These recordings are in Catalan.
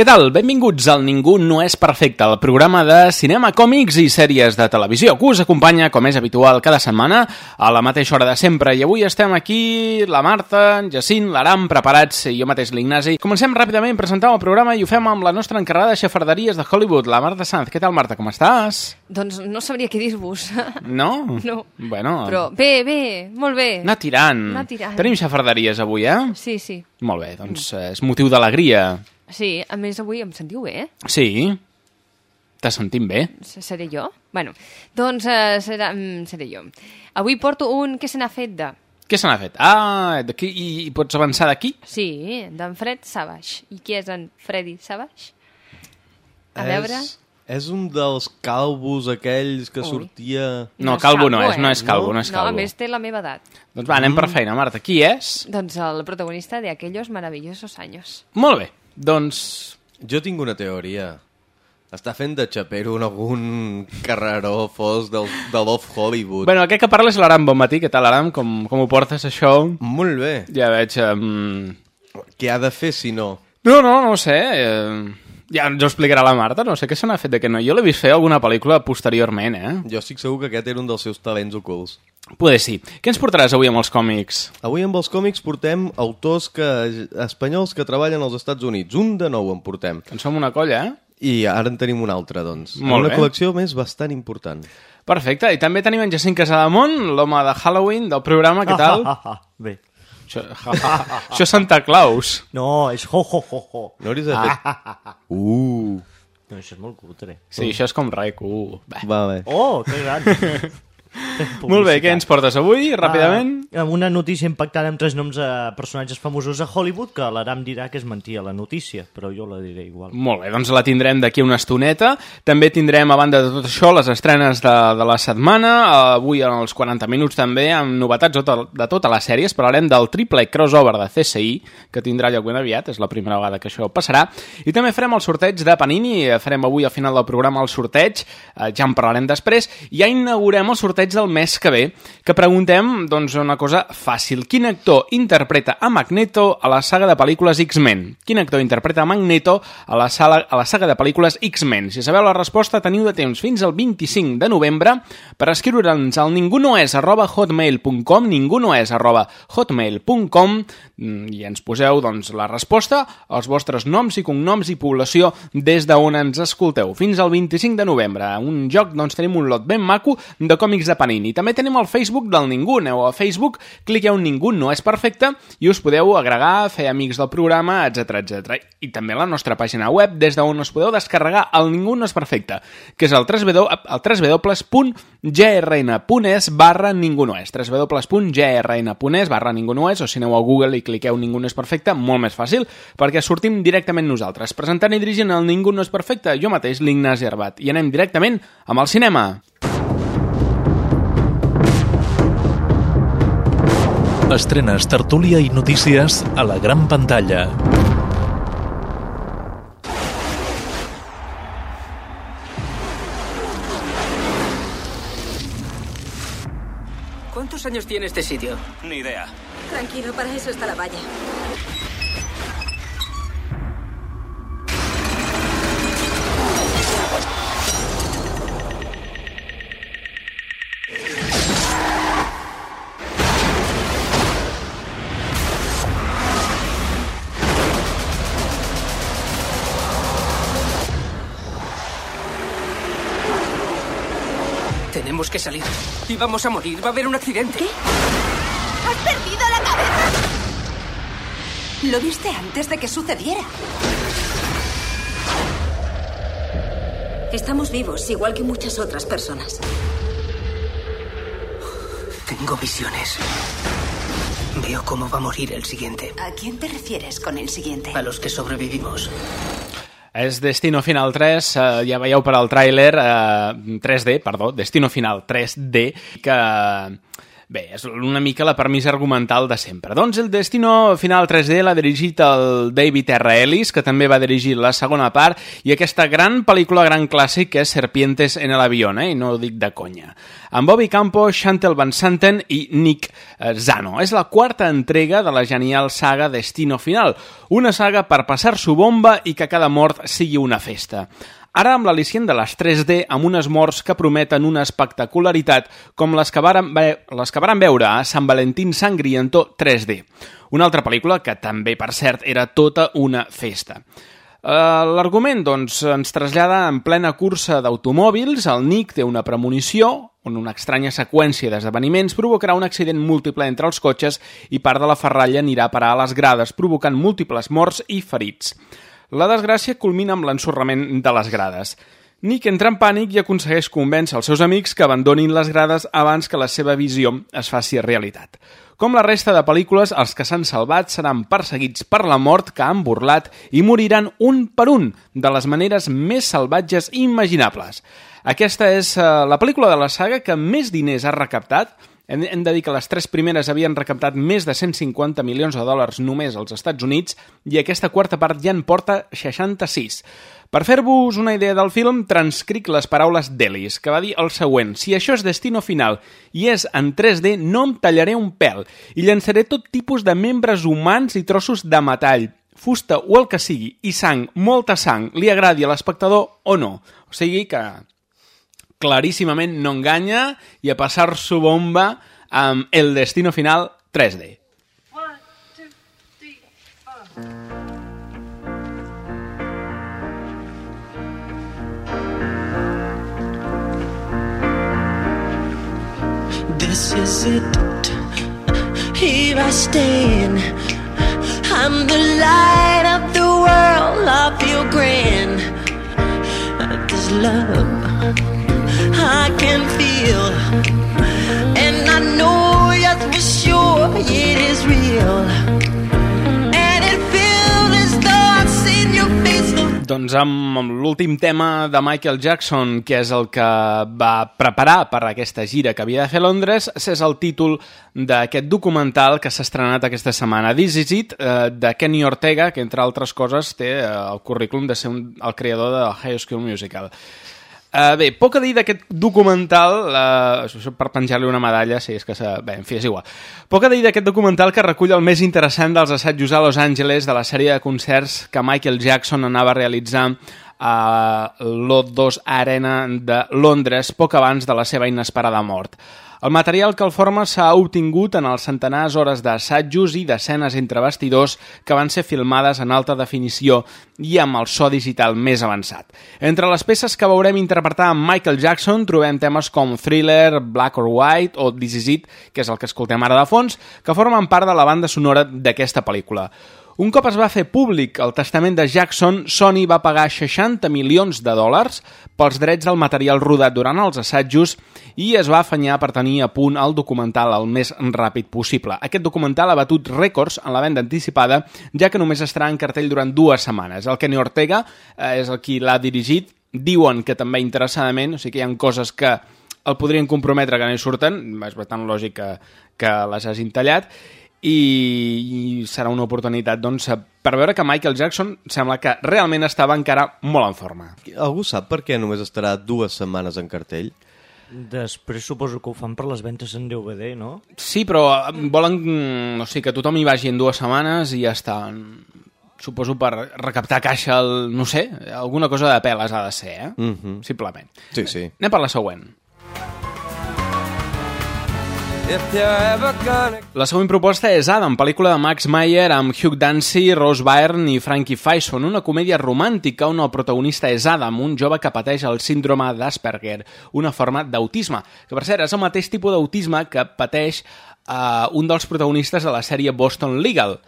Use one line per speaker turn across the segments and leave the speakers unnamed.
Què tal? Benvinguts al Ningú no és perfecte, el programa de cinema, còmics i sèries de televisió que us acompanya, com és habitual, cada setmana a la mateixa hora de sempre. I avui estem aquí, la Marta, en Jacint, l'Aram, preparats, i jo mateix l'Ignasi. Comencem ràpidament presentant el programa i ho fem amb la nostra encarregada de xafarderies de Hollywood, la Marta Sanz. Què tal, Marta? Com estàs?
Doncs no sabria què dir-vos.
No?
No.
Bueno,
Però bé, bé, molt bé.
anar tirant.
Anar tirant.
Tenim xafarderies avui, eh?
Sí, sí.
Molt bé, doncs eh, és motiu d'alegria.
Sí, a més avui em sentiu bé, eh?
Sí, te sentim bé.
S- Seré jo? Bueno, doncs uh, serà, mm, seré jo. Avui porto un què se n'ha fet de...
Què se n'ha fet? Ah, d'aquí, i, i pots avançar d'aquí?
Sí, d'en Fred Savage. I qui és en Freddy Savage? A veure...
És, és un dels calvos aquells que
Ui.
sortia...
No,
és
calvo no és,
eh?
no és calvo, no és
No, a més té la meva edat.
Doncs va, anem per feina, Marta. Qui és?
Doncs el protagonista de Aquellos maravillosos años.
Molt bé, doncs...
Jo tinc una teoria. Està fent de xapero en algun carreró fos del, de Love Hollywood.
Bueno, aquest que parla és l'Aram. Bon matí, què tal, Aram? Com, com ho portes, això?
Molt bé.
Ja veig... Um...
Què ha de fer si no?
No, no, no ho sé. Eh... Ja ens ho explicarà la Marta, no sé què se n'ha fet de que no. Jo l'he vist fer alguna pel·lícula posteriorment, eh?
Jo estic segur que aquest era un dels seus talents ocults.
Poder sí. Què ens portaràs avui amb els còmics?
Avui amb els còmics portem autors que, espanyols que treballen als Estats Units. Un de nou en portem.
En som una colla, eh?
I ara en tenim un altre, doncs.
Molt
una
bé.
col·lecció més bastant important.
Perfecte. I també tenim en Jacint Casademont, l'home de Halloween del programa. Què tal?
Bé.
Això, això és Santa Claus.
No, és ho, ho, ho, ho.
No hauries de fer... Uh,
No, això és molt cutre.
Sí, això és com RAC1. Bé.
va bé.
Oh, que gran.
Molt bé, què ens portes avui, ràpidament?
Ah, una notícia impactant amb tres noms de personatges famosos a Hollywood que l'Aram dirà que es mentia la notícia, però jo la diré igual.
Molt bé, doncs la tindrem d'aquí una estoneta. També tindrem, a banda de tot això, les estrenes de, de la setmana. Avui, en els 40 minuts, també, amb novetats de, to- de totes les sèries. Parlarem del triple crossover de CSI, que tindrà lloc ben aviat, és la primera vegada que això passarà. I també farem el sorteig de Panini, eh, farem avui al final del programa el sorteig, eh, ja en parlarem després, i ja inaugurem el sorteig del mes que ve, que preguntem doncs, una cosa fàcil. Quin actor interpreta a Magneto a la saga de pel·lícules X-Men? Quin actor interpreta a Magneto a la, sala, a la saga de pel·lícules X-Men? Si sabeu la resposta, teniu de temps fins al 25 de novembre per escriure'ns al ningunoes arroba hotmail.com ningunoes arroba hotmail.com mm, i ens poseu doncs, la resposta, els vostres noms i cognoms i població des d'on ens escolteu. Fins al 25 de novembre. Un joc, doncs tenim un lot ben maco de còmics de Panini. També tenim el Facebook del Ningú. Aneu a Facebook, cliqueu Ningú no és perfecte i us podeu agregar, fer amics del programa, etc etc. I també la nostra pàgina web, des d'on us podeu descarregar el Ningú no és perfecte, que és el 3w, el www.grn.es barra ningú no és. www.grn.es barra ningú no és, o si aneu a Google i cliqueu Ningú no és perfecte, molt més fàcil, perquè sortim directament nosaltres. Presentant i dirigint el Ningú no és perfecte, jo mateix, l'Ignasi Arbat. I anem directament amb el cinema.
Estrenes, tertúlia i notícies a la gran pantalla.
¿Cuántos años tiene este sitio?
Ni idea.
Tranquilo, para eso está la valla.
Tenemos que salir. Y vamos a morir. Va a haber un accidente.
¿Has perdido la cabeza? Lo viste antes de que sucediera. Estamos vivos, igual que muchas otras personas.
Tengo visiones. Veo cómo va a morir el siguiente.
¿A quién te refieres con el siguiente?
A los que sobrevivimos.
És Destino Final 3, eh, ja veieu per al tràiler, eh, 3D, perdó, Destino Final 3D, que... Bé, és una mica la permisa argumental de sempre. Doncs el Destino Final 3D l'ha dirigit el David R. Ellis, que també va dirigir la segona part, i aquesta gran pel·lícula, gran clàssic, que és Serpientes en el eh? i no ho dic de conya. Amb Bobby Campo, Chantel Van Santen i Nick eh, Zano. És la quarta entrega de la genial saga Destino Final, una saga per passar-s'ho bomba i que cada mort sigui una festa. Ara amb l'al·licient de les 3D amb unes morts que prometen una espectacularitat com les que varen, ve les que varen veure a Sant Valentín Sangrientó 3D. Una altra pel·lícula que també, per cert, era tota una festa. Uh, L'argument, doncs, ens trasllada en plena cursa d'automòbils. El Nick té una premonició on una estranya seqüència d'esdeveniments provocarà un accident múltiple entre els cotxes i part de la ferralla anirà a parar a les grades, provocant múltiples morts i ferits. La desgràcia culmina amb l'ensorrament de les grades. Nick entra en pànic i aconsegueix convèncer els seus amics que abandonin les grades abans que la seva visió es faci realitat. Com la resta de pel·lícules, els que s'han salvat seran perseguits per la mort que han burlat i moriran un per un, de les maneres més salvatges imaginables. Aquesta és eh, la pel·lícula de la saga que més diners ha recaptat, hem, hem de dir que les tres primeres havien recaptat més de 150 milions de dòlars només als Estats Units i aquesta quarta part ja en porta 66. Per fer-vos una idea del film, transcric les paraules d'Ellis, que va dir el següent. Si això és destino final i és en 3D, no em tallaré un pèl i llançaré tot tipus de membres humans i trossos de metall, fusta o el que sigui, i sang, molta sang, li agradi a l'espectador o no. O sigui que claríssimament no enganya i a passar-s'ho bomba amb el destino final 3D.
This is it. Here I stand. I'm the light of the world. I feel grand. This love I can feel. And I know, yes, for sure, it is real.
Doncs amb l'últim tema de Michael Jackson, que és el que va preparar per aquesta gira que havia de fer a Londres, és el títol d'aquest documental que s'ha estrenat aquesta setmana. This is it, eh, de Kenny Ortega, que entre altres coses té eh, el currículum de ser un, el creador de High School Musical. Uh, bé, poc a dir d'aquest documental, uh, això per penjar-li una medalla, sí, és que... Bé, en fi, és igual. Poc a dir d'aquest documental que recull el més interessant dels assajos a Los Angeles de la sèrie de concerts que Michael Jackson anava a realitzar a l'O2 Arena de Londres poc abans de la seva inesperada mort. El material que el forma s'ha obtingut en els centenars hores d'assajos i d'escenes entre bastidors que van ser filmades en alta definició i amb el so digital més avançat. Entre les peces que veurem interpretar amb Michael Jackson trobem temes com Thriller, Black or White o This Is It, que és el que escoltem ara de fons, que formen part de la banda sonora d'aquesta pel·lícula. Un cop es va fer públic el testament de Jackson, Sony va pagar 60 milions de dòlars pels drets del material rodat durant els assajos i es va afanyar per tenir a punt el documental el més ràpid possible. Aquest documental ha batut rècords en la venda anticipada, ja que només estarà en cartell durant dues setmanes. El Kenny Ortega eh, és el qui l'ha dirigit, diuen que també interessadament, o sigui que hi ha coses que el podrien comprometre que no hi surten, és bastant lògic que, que les hagin tallat, i, i serà una oportunitat doncs, per veure que Michael Jackson sembla que realment estava encara molt en forma.
Algú sap per què només estarà dues setmanes en cartell?
Després suposo que ho fan per les ventes en DVD, no?
Sí, però eh, volen mm, o sigui, que tothom hi vagi en dues setmanes i ja està. Suposo per recaptar caixa, el, no sé, alguna cosa de peles ha de ser, eh?
Mm -hmm.
Simplement.
Sí, sí.
Anem per la següent. La següent proposta és Adam, pel·lícula de Max Meyer amb Hugh Dancy, Rose Byrne i Frankie Faison, una comèdia romàntica on el protagonista és Adam, un jove que pateix el síndrome d'Asperger, una forma d'autisme, que per cert és el mateix tipus d'autisme que pateix uh, un dels protagonistes de la sèrie Boston Legal.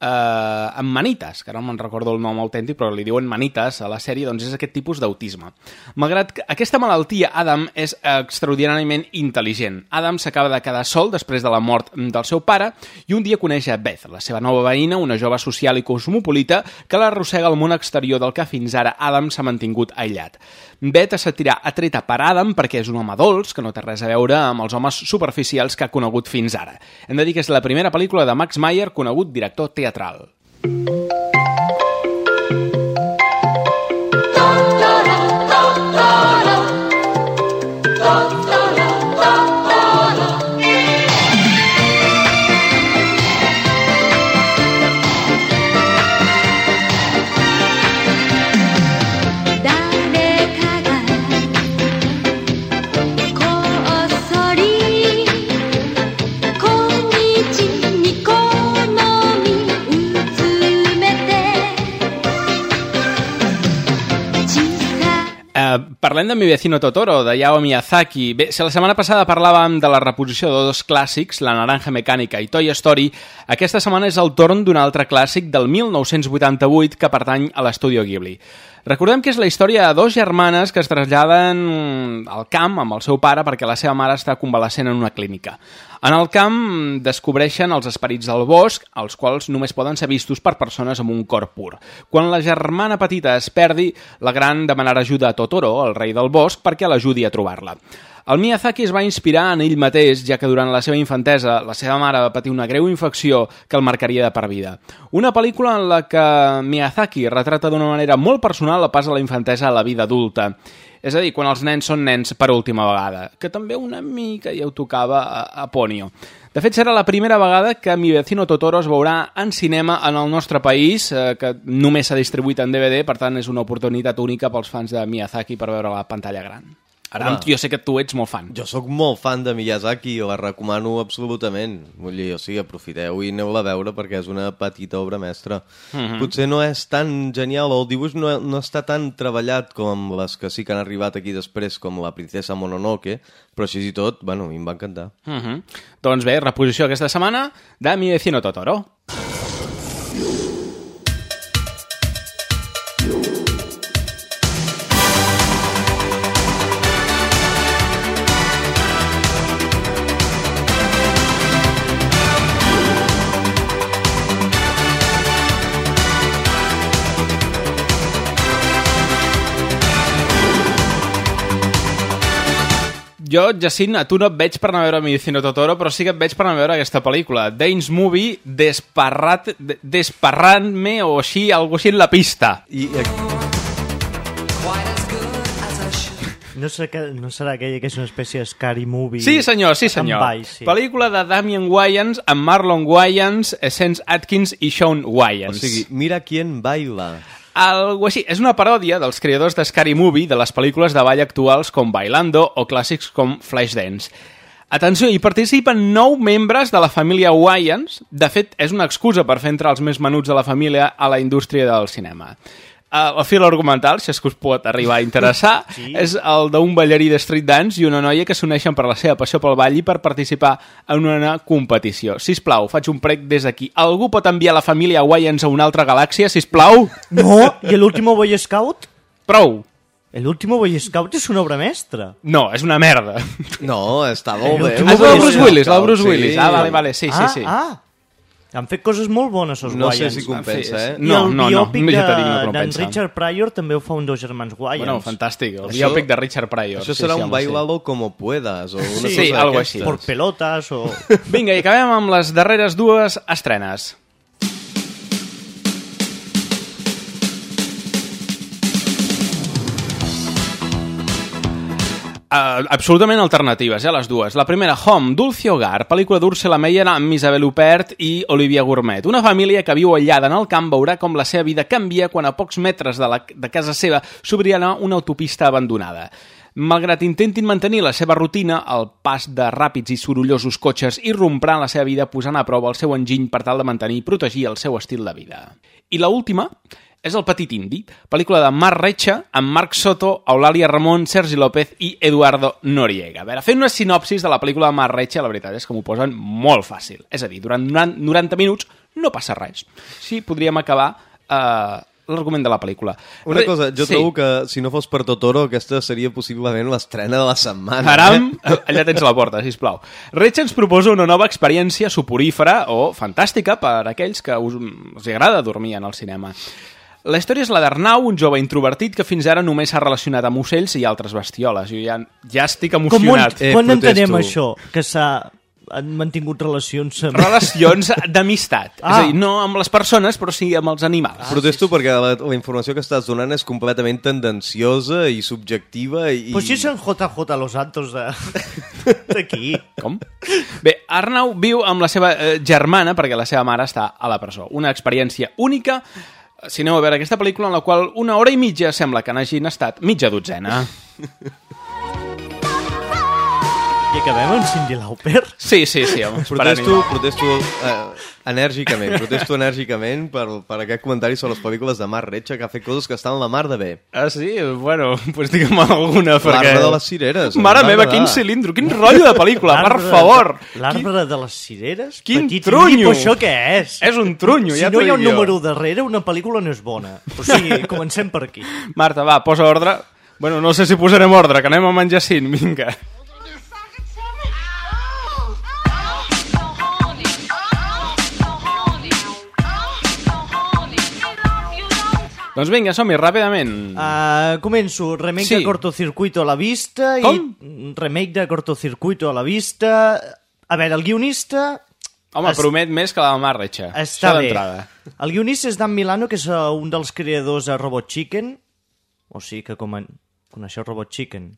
Eh, amb manites, que ara no me'n recordo el nom autèntic, però li diuen manites a la sèrie, doncs és aquest tipus d'autisme. Malgrat que aquesta malaltia, Adam és extraordinàriament intel·ligent. Adam s'acaba de quedar sol després de la mort del seu pare i un dia coneix a Beth, la seva nova veïna, una jove social i cosmopolita que l'arrossega al món exterior del que fins ara Adam s'ha mantingut aïllat. Beth es sentirà atreta per Adam perquè és un home dolç que no té res a veure amb els homes superficials que ha conegut fins ara. Hem de dir que és la primera pel·lícula de Max Meyer, conegut director teatral. Eh, parlem de Mi vecino Totoro, de Yao Miyazaki. Bé, si la setmana passada parlàvem de la reposició de dos clàssics, La naranja mecànica i Toy Story, aquesta setmana és el torn d'un altre clàssic del 1988 que pertany a l'estudio Ghibli. Recordem que és la història de dos germanes que es traslladen al camp amb el seu pare perquè la seva mare està convalescent en una clínica. En el camp descobreixen els esperits del bosc, els quals només poden ser vistos per persones amb un cor pur. Quan la germana petita es perdi, la gran demanarà ajuda a Totoro, el rei del bosc, perquè l'ajudi a trobar-la. El Miyazaki es va inspirar en ell mateix, ja que durant la seva infantesa la seva mare va patir una greu infecció que el marcaria de per vida. Una pel·lícula en la que Miyazaki retrata d'una manera molt personal el pas de la infantesa a la vida adulta. És a dir, quan els nens són nens per última vegada, que també una mica ja ho tocava a, a Ponyo. De fet, serà la primera vegada que Mi vecino Totoro es veurà en cinema en el nostre país, eh, que només s'ha distribuït en DVD, per tant és una oportunitat única pels fans de Miyazaki per veure la pantalla gran. Ara,
Home.
jo sé que tu ets molt fan.
Jo sóc molt fan de Miyazaki, la recomano absolutament. Vull dir, o sigui, aprofiteu i aneu-la a veure perquè és una petita obra mestra.
Mhm.
Potser no és tan genial, o el dibuix no, no està tan treballat com les que sí que han arribat aquí després, com la princesa Mononoke, però així i tot, bueno, a mi em va encantar.
Uh -huh. Doncs bé, reposició aquesta setmana de Mi vecino Totoro. Jo, Jacint, a tu no et veig per anar a veure Mi vecino Totoro, però sí que et veig per anar a veure aquesta pel·lícula. Dane's Movie, desparrat, de- desparrant-me o així, algo així en la pista.
I,
No, sé que, no serà aquella que és una espècie de scary movie...
Sí, senyor, sí, senyor.
Balls, sí.
Pel·lícula de Damien Wayans amb Marlon Wayans, Essence Atkins i Sean
o
Wayans.
sigui, mira quién baila.
Algo així. És una paròdia dels creadors de Scary Movie de les pel·lícules de ball actuals com Bailando o clàssics com Flashdance. Atenció, hi participen nou membres de la família Wayans. De fet, és una excusa per fer entrar els més menuts de la família a la indústria del cinema. El fil argumental, si és que us pot arribar a interessar, sí. és el d'un ballarí de street dance i una noia que s'uneixen per la seva passió pel ball i per participar en una competició. Si plau, faig un prec des d'aquí. Algú pot enviar la família Wayans a una altra galàxia, si plau?
No, i l'último Boy Scout?
Prou.
El último Boy Scout és una obra mestra.
No, és una merda.
No, està molt bé.
Ah, és el Bruce Willis, el Bruce
Sí.
Willis. Ah, vale, vale, sí, sí,
ah,
sí.
Ah, han fet coses molt bones, els
No sé
Wayans.
si compensa, eh?
No,
el
no, no,
biòpic
no, ja dit que no
de- d'en. Richard Pryor també ho fa un dos germans Wayans.
Bueno, fantàstic. El
Això-
biòpic de Richard Pryor.
Això
Sí,
serà
sí,
un
home, sí.
bailalo como puedas, o una
Sí,
cosa
sí, algo així.
Por pelotas o...
Vinga, i acabem amb les darreres dues estrenes. Uh, absolutament alternatives, eh, les dues. La primera, Home, Dulce Hogar, pel·lícula d'Ursula Meyer amb Isabel Huppert i Olivia Gourmet. Una família que viu aïllada en el camp veurà com la seva vida canvia quan a pocs metres de, la, de casa seva s'obrirà una autopista abandonada. Malgrat intentin mantenir la seva rutina, el pas de ràpids i sorollosos cotxes irromprà la seva vida posant a prova el seu enginy per tal de mantenir i protegir el seu estil de vida. I la última és El petit indi, pel·lícula de Marc Recha, amb Marc Soto, Eulàlia Ramon, Sergi López i Eduardo Noriega. A veure, fent una sinopsis de la pel·lícula de Marc Recha, la veritat és que m'ho posen molt fàcil. És a dir, durant 90 minuts no passa res. Sí, podríem acabar eh, l'argument de la pel·lícula.
Una
Re-
cosa, jo
sí.
trobo que si no fos per Totoro, aquesta seria possiblement l'estrena de la setmana.
Aram,
Eh?
allà tens la porta, sisplau. Reig ens proposa una nova experiència suporífera o fantàstica per a aquells que us, us agrada dormir en el cinema. La història és la d'Arnau, un jove introvertit que fins ara només s'ha relacionat amb ocells i altres bestioles. Jo ja, ja estic
Com,
emocionat.
eh, quan entenem això? Que s'ha han mantingut relacions amb...
Relacions d'amistat. Ah. És
Ah.
a dir, no amb les persones, però sí amb els animals.
Protesto perquè la, la informació que estàs donant és completament tendenciosa i subjectiva i...
Pues si són JJ Los Santos de- d'aquí.
Com? Bé, Arnau viu amb la seva eh, germana perquè la seva mare està a la presó. Una experiència única si aneu a veure aquesta pel·lícula en la qual una hora i mitja sembla que n'hagin estat mitja dotzena.
I acabem amb Cindy Lauper.
Sí, sí, sí. Home,
Protesto, protesto eh, enèrgicament, protesto enèrgicament per, per aquest comentari sobre les pel·lícules de Marc Retxa, que ha fet coses que estan la mar de bé.
Ah, sí? Bueno, pues digue'm alguna, perquè...
L'arbre de les cireres.
Mare
em va
meva, quin cilindro, quin rotllo de pel·lícula, per favor!
L'arbre de les cireres?
Quin
Petit
trunyo!
Però això què és?
És un trunyo,
si
ja
no
t'ho
hi ha un número darrere, una pel·lícula no és bona. O sigui, comencem per aquí.
Marta, va, posa ordre. Bueno, no sé si posarem ordre, que anem a menjar cint, vinga. Doncs vinga, som-hi, ràpidament.
Uh, començo. Remake
Sí.
de Cortocircuito a la vista
Com?
i remake de Cortocircuito a la vista. A veure, el guionista...
Home,
es-
promet més que la de Marrecha.
Està
Això
bé. El guionista és Dan Milano, que és uh, un dels creadors de Robot Chicken. O sigui que com en... Coneixeu Robot Chicken?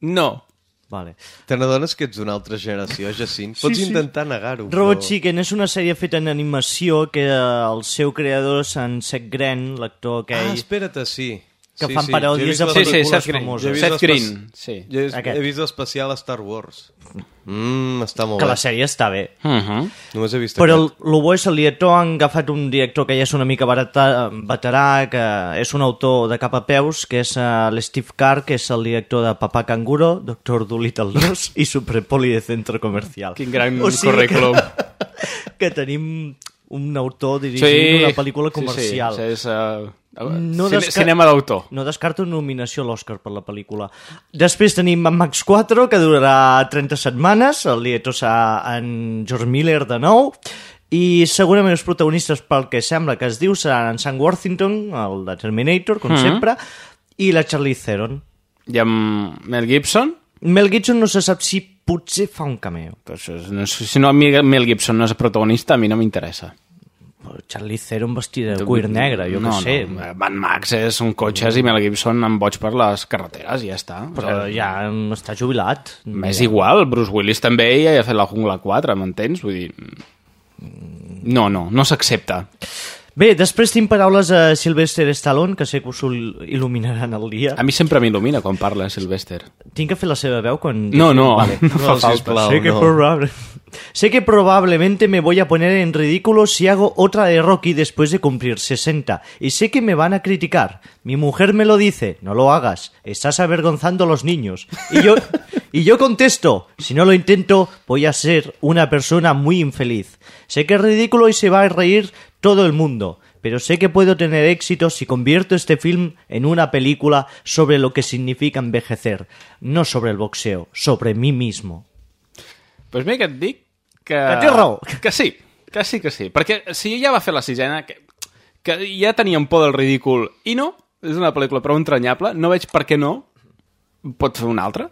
No.
Vale.
Te n'adones que ets d'una altra generació, Jacint?
Sí,
Pots
sí.
intentar negar-ho.
Robot
però-
Chicken és una sèrie feta en animació que el seu creador és en Seth Green, l'actor
Ah,
aquell...
espera't, sí.
Que
sí,
fan
sí.
paròdies de
vist la-
Sí, sí,
pel·lícules
Seth Green.
famoses.
Jo he vist
Seth Green, sí.
Jo he,
Aquest.
he vist l'especial a Star Wars. Mmm, està molt
Que
bé.
la sèrie està bé.
Uh -huh.
Només he vist
Però el,
aquest.
el bo és el director, han agafat un director que ja és una mica barata, veterà, que és un autor de cap a peus, que és uh, l'Steve Carr, que és el director de Papá Canguro, Doctor Dolittle 2 i Superpoli de Centro Comercial.
Quin gran
O sigui
currículum.
Que, que tenim un autor dirigint una pel·lícula comercial.
Sí, sí, és, uh,
No
cine,
desca-
cinema d'autor.
No descarto nominació a l'Oscar per la pel·lícula. Després tenim en Max 4, que durarà 30 setmanes, el serà en George Miller de nou, i segurament els protagonistes pel que sembla que es diu seran en Sam Worthington, el de Terminator, com
Mhm.
sempre, i la Charlize Theron.
I amb Mel Gibson?
Mel Gibson no se sap si potser fa un cameo.
Però això és, no, si no Mel Mel Gibson no és protagonista, a mi no m'interessa.
Charlize Theron vestida de cuir negre, jo
no,
què sé.
No, Mad Max és un cotxes i Mel Gibson amb boig per les carreteres i ja està.
Però ja està jubilat.
M'és igual, Bruce Willis també ja ha fet la Jungla 4, m'entens? Vull dir... No, no, no s'accepta.
Bé, després tinc paraules a Sylvester Stallone, que sé que us il- il·luminaran el dia.
A mi sempre m'il·lumina quan parla Sylvester.
Tinc que fer la seva veu quan...
No, no,
Vale.
no fa falta.
sisplau,
sé, que
no.
probable- sé que probablemente me voy a poner en ridículo si hago otra de Rocky después de cumplir 60. Y sé que me van a criticar. Mi mujer me lo dice, no lo hagas, estás avergonzando a los niños. Y yo, y yo contesto, si no lo intento, voy a ser una persona muy infeliz. Sé que es ridículo y se va a reír todo el mundo. Pero sé que puedo tener éxito si convierto este film en una película sobre lo que significa envejecer, no sobre el boxeo, sobre mí mismo.
Pues bé, que et dic que...
Que té raó.
Que sí, que sí, que sí. Perquè si ja va fer la sisena, que, que ja teníem por del ridícul, i no, és una pel·lícula prou entranyable, no veig per què no pot fer una altra.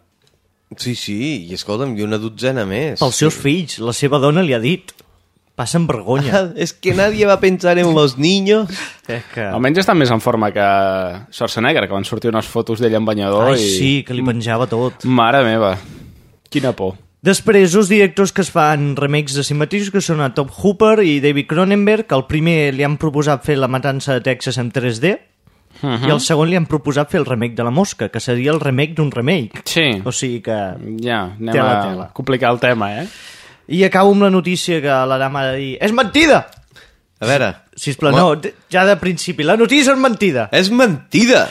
Sí, sí, i escolta'm, i una dotzena més.
Pels seus fills, la seva dona li ha dit. Passen vergonya.
Es que nadie va a pensar en los niños.
És que...
Almenys està més en forma que Schwarzenegger, que van sortir unes fotos d'ell en banyador
Ai,
i...
sí, que li penjava tot.
Mare meva, quina por.
Després, els directors que es fan remakes de si mateixos, que són a Top Hooper i David Cronenberg, que el primer li han proposat fer La matança de Texas en 3D,
Uh
i el segon li han proposat fer el remake de La Mosca, que seria el remake d'un remake.
Sí,
O sigui que...
ja, anem
Tela,
a
tela.
complicar el tema, eh?
I acabo amb la notícia que l'Adam ha de dir És mentida!
A veure...
Sisplau, no, ja de principi, la notícia és mentida.
És mentida!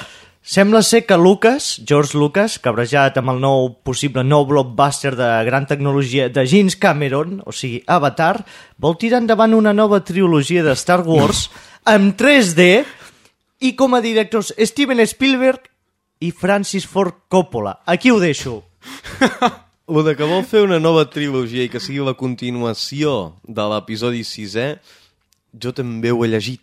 Sembla ser que Lucas, George Lucas, cabrejat amb el nou possible nou blockbuster de gran tecnologia de James Cameron, o sigui, Avatar, vol tirar endavant una nova trilogia de Star Wars amb 3D i com a directors Steven Spielberg i Francis Ford Coppola. Aquí ho deixo.
Lo de que vol fer una nova trilogia i que sigui la continuació de l'episodi sisè, jo també ho he llegit.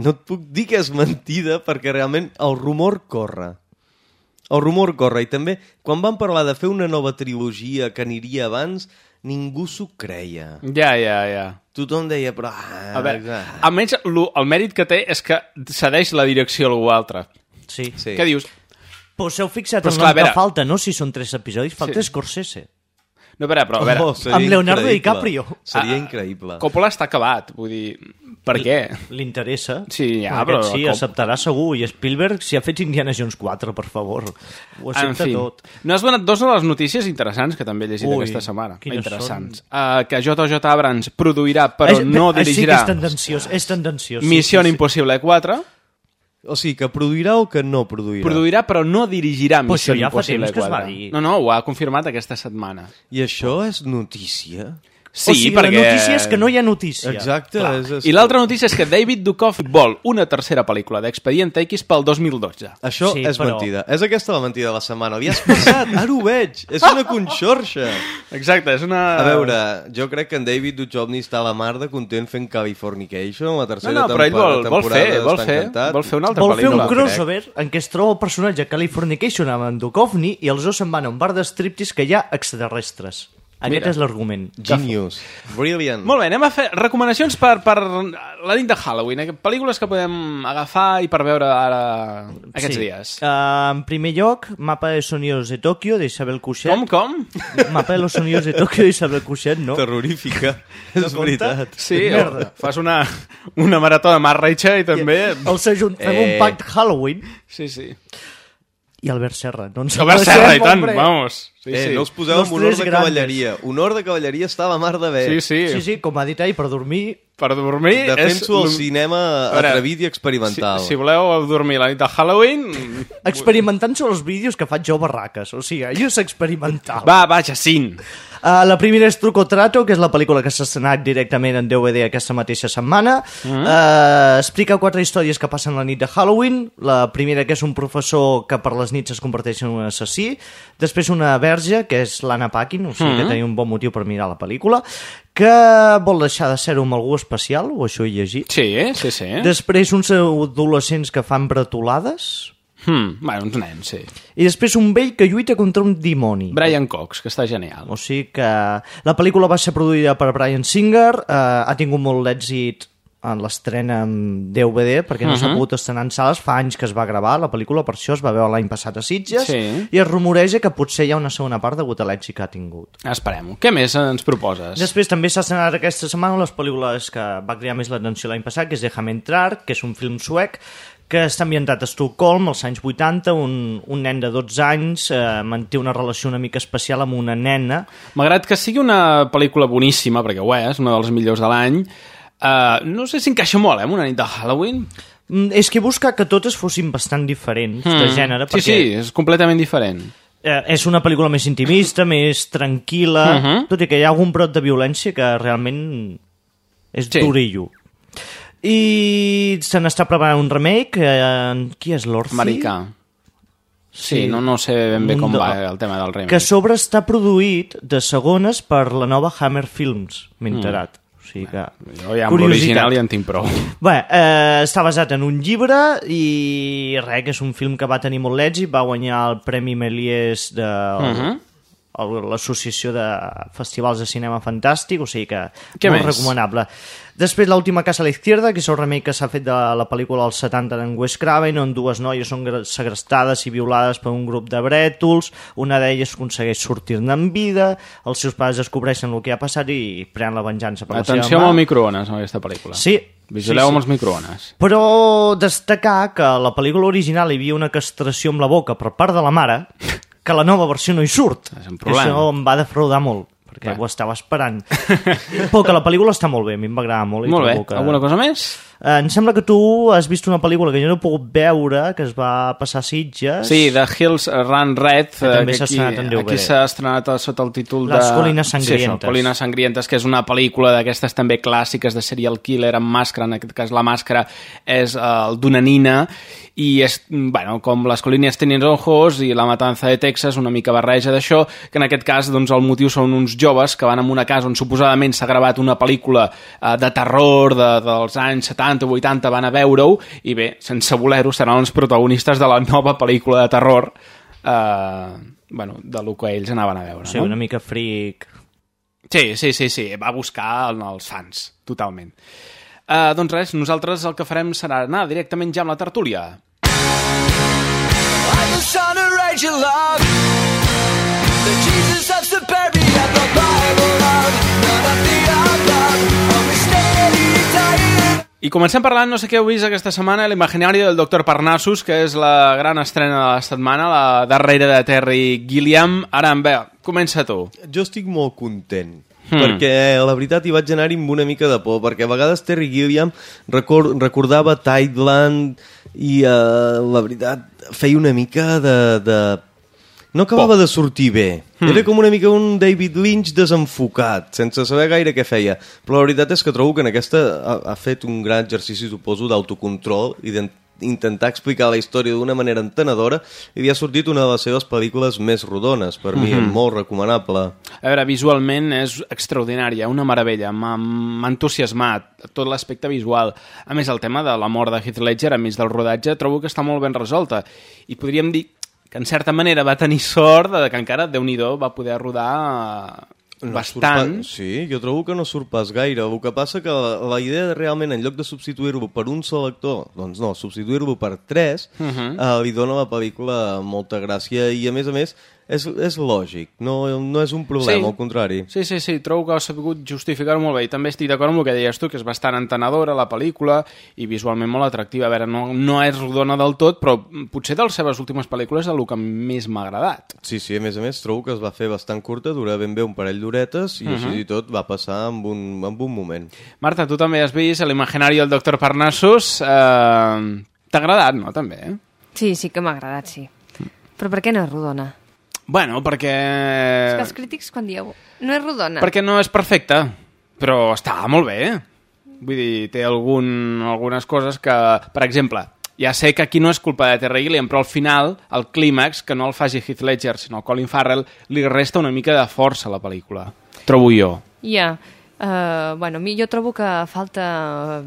No et puc dir que és mentida perquè realment el rumor corre. El rumor corre i també quan van parlar de fer una nova trilogia que aniria abans, ningú s'ho creia.
Ja, ja, ja.
Tothom deia, però... Ah,
A veure,
ah.
almenys lo- el mèrit que té és que cedeix la direcció a algú altre.
Sí.
Sí.
Què dius?
Però us heu fixat
Però
en
esclar,
el que
veure-
falta, no? Si són tres episodis, falta
Sí.
Scorsese.
No, veure, però a veure...
Oh,
Amb Leonardo
increïble.
DiCaprio.
Seria
Ah,
increïble.
Coppola està acabat, vull dir... Per què?
Li interessa.
Sí, ja,
Aquest
però
Sí,
com-
acceptarà segur. I Spielberg, si ha fet Indiana Jones 4, per favor. Ho
En
accepta
fi,
tot.
no has donat dos de les notícies interessants que també he llegit
Ui,
aquesta setmana.
quines
Interessants. Uh, que JJ Abrams produirà, però
És-
no
eh, Sí que
dirigirà
és tendenciós, és tendenciós.
Missió
sí, sí, sí.
Impossible 4.
O sigui, que produirà o que no produirà?
Produirà, però no dirigirà
Però
Missió
això ja fa
Impossible
temps que es
4.
va dir.
No, no, ho ha confirmat aquesta setmana.
I això és notícia?
Sí,
o sigui,
perquè...
la notícia és que no hi ha notícia.
Exacte.
Clar.
És, és...
I l'altra notícia és que David Duchovny vol una tercera pel·lícula d'Expedient X pel 2012.
Això
Sí,
és
però-
mentida. És aquesta la mentida de la setmana. Li has passat, ara ho veig. És una conxorxa.
Exacte, és una...
A veure, jo crec que en David Duchovny està a la mar de content fent Californication, la
No,
tercera
no, però ell vol,
temporada
vol fer, vol fer,
Encantat.
vol fer una altra
Vol fer
pel·lícula.
un crossover en què es troba el personatge Californication amb en Duchovny i els dos se'n van a un bar de striptease que hi ha extraterrestres. Aquest
Mira.
és l'argument.
Genius. Brilliant.
Molt bé, anem a fer recomanacions per, per la nit de Halloween. eh? Pel·lícules que podem agafar i per veure ara aquests
Sí.
dies.
Uh, en primer lloc, Mapa de sonidos de Tokio, d'Isabel Cuixet.
Com, com?
Mapa de los sonidos de Tokio d'Isabel Cuixet, no?
Terrorífica. és veritat.
Sí,
Merda.
fas una, una marató de Marreixa i també...
Els ajunt... Fem
Eh.
un pact Halloween
Sí, sí.
I Albert Serra. No ens
Albert
deixem,
Serra, i tant,
hombre.
vamos. Sí,
eh,
sí.
no us poseu amb honor de
grandes.
cavalleria. Honor de cavalleria està a la mar de bé.
Sí, sí.
Sí, sí, com ha dit ell, per dormir...
Per dormir és...
Defenso el
l-
cinema atrevit i experimental.
Si, si voleu dormir la nit de Halloween...
Experimentant sobre els vídeos que faig jo barraques. O sigui, allò és experimental.
Va, va, Jacint.
Uh, la primera és Truco Trato, que és la pel·lícula que s'ha estrenat directament en DVD aquesta mateixa setmana. Mm. Uh, explica quatre històries que passen la nit de Halloween. La primera, que és un professor que per les nits es converteix en un assassí. Després una verge, que és l'Anna Paquin, o sigui mm. que tenia un bon motiu per mirar la pel·lícula, que vol deixar de ser-ho amb algú especial, o això he llegit.
Sí, eh? sí, sí.
Després uns adolescents que fan bretolades.
Hmm, bueno, uns nens, sí.
I després un vell que lluita contra un dimoni.
Brian Cox, que està genial.
O sigui que la pel·lícula va ser produïda per Brian Singer, eh, ha tingut molt d'èxit en l'estrena en DVD, perquè no s'ha
Mhm.
pogut estrenar en sales, fa anys que es va gravar la pel·lícula, per això es va veure l'any passat a Sitges,
Sí.
i es rumoreja que potser hi ha una segona part degut a l'èxit que ha tingut.
Esperem-ho. Què més ens proposes?
Després també s'ha estrenat aquesta setmana les pel·lícules que va cridar més l'atenció l'any passat, que és Déjame entrar, que és un film suec que està ambientat a Estocolm, als anys 80, un, un nen de 12 anys eh, manté una relació una mica especial amb una nena,
Malgrat que sigui una pel·lícula boníssima, perquè ho és, una dels millors de l'any, uh, no sé si encaixa molt, eh, amb una nit de Halloween.
Mm, És que busca que totes fossin bastant diferents de gènere,
Hmm. Sí,
perquè
sí, és completament diferent.
eh, és una pel·lícula més intimista, més tranquil·la,
Uh -huh.
tot i que hi ha algun brot de violència que realment és
Sí.
durillo. I se n'està preparant un remake, eh, qui és l'Orci?
Americà. Sí,
Sí.
no, no sé ben bé com
No.
va el tema del remake.
Que sobre està produït de segones per la nova Hammer Films, m'he enterat. O sigui que...
Jo ja amb l'original ja en tinc prou.
Bé, eh, està basat en un llibre i res, que és un film que va tenir molt èxit, va guanyar el Premi Méliès de
Mhm.
el- l'associació de festivals de cinema fantàstic, o sigui que
Què
molt
més?
recomanable. Després l'última casa a la izquierda, que és el remake que s'ha fet de la pel·lícula dels 70 d'en Wes Craven, on dues noies són segrestades i violades per un grup de brètols, una d'elles aconsegueix sortir-ne en vida, els seus pares descobreixen el que ha passat i prenen la venjança per la
Atenció
seva
amb
mà.
el microones, amb aquesta pel·lícula.
Sí.
Vigileu
sí,
amb
sí.
els microones.
Però destacar que a la pel·lícula original hi havia una castració amb la boca per part de la mare, que la nova versió no hi surt.
És un problema.
Això em va defraudar molt, perquè ho estava esperant. Però que la pel·lícula està molt bé, a mi em va agradar molt. i
Molt bé.
Que...
Alguna cosa més?
Eh, em sembla que tu has vist una pel·lícula que jo no he pogut veure, que es va passar a Sitges.
Sí, The Hills Run Red.
Que també
eh, aquí-
estrenat en DVD.
Aquí s'ha estrenat sota el títol de...
Les Colines
Sí, això,
Sangrientes.
Colines Sangrientes, que és una pel·lícula d'aquestes també clàssiques de serial killer amb màscara, en aquest cas la màscara és eh, el d'una nina, i és, bueno, com les colines tenien ojos i la matança de Texas, una mica barreja d'això, que en aquest cas doncs, el motiu són uns joves que van a una casa on suposadament s'ha gravat una pel·lícula eh, de terror de, dels anys 70 o 80, van a veure-ho, i bé, sense voler-ho, seran els protagonistes de la nova pel·lícula de terror eh, bueno, de lo que ells anaven a veure.
Sí,
no?
una mica freak.
Sí, sí, sí, sí, va buscar els fans, totalment. Uh, doncs res, nosaltres el que farem serà anar directament ja amb la tertúlia.
I'm the son of Rachel Love, the Jesus of Siberia, the Bible of
I comencem parlant, no sé què heu vist aquesta setmana, l'imaginari del Dr. Parnassus, que és la gran estrena de la setmana, la darrere de Terry Gilliam. Ara, en ve, comença tu.
Jo estic molt content.
Hmm.
Perquè la veritat hi vaig anar-hi amb una mica de por, perquè a vegades Terry Gilliam record, recordava Tideland i uh, la veritat feia una mica de... de... No acabava de sortir bé.
Hmm.
Era com una mica un David Lynch desenfocat, sense saber gaire què feia. Però la veritat és que trobo que en aquesta ha, ha fet un gran exercici, suposo, d'autocontrol i d'intentar explicar la història d'una manera entenedora i li ha sortit una de les seves pel·lícules més rodones, per mi,
Mhm.
molt recomanable.
A veure, visualment és extraordinària, una meravella, m'ha entusiasmat tot l'aspecte visual. A més, el tema de la mort de Heath Ledger, a mig del rodatge, trobo que està molt ben resolta. I podríem dir que, en certa manera, va tenir sort de que encara, déu nhi va poder rodar
No
bastant.
Surt pas, sí, jo trobo que no surt pas gaire. El que passa que la, la idea de realment, en lloc de substituir-lo per un sol actor, doncs no, substituir-lo per tres,
Uh -huh.
eh, li dona a la pel·lícula molta gràcia i, a més a més, és, és lògic, no, no és un problema,
Sí.
al contrari.
Sí, sí, sí, trobo que ha sabut justificar-ho molt bé i també estic d'acord amb el que deies tu, que és bastant entenedora la pel·lícula i visualment molt atractiva. A veure, no, no és rodona del tot, però potser de les seves últimes pel·lícules és el que més m'ha agradat.
Sí, sí, a més a més, trobo que es va fer bastant curta, dura ben bé un parell d'horetes i
Mhm.
així i tot va passar amb un, amb un moment.
Marta, tu també has vist l'imaginari del Dr. Parnassus. Eh, T'ha agradat, no, també? Eh?
Sí, sí que m'ha agradat, sí. Però per què no és rodona?
Bueno, perquè...
És que els crítics quan dieu no és rodona.
Perquè no és perfecta, però està molt bé. Vull dir, té algun, algunes coses que, per exemple, ja sé que aquí no és culpa de Terry Gilliam, però al final, el clímax, que no el faci Heath Ledger, sinó Colin Farrell, li resta una mica de força a la pel·lícula. Trobo jo.
Ja, uh, bueno, a mi jo trobo que falta...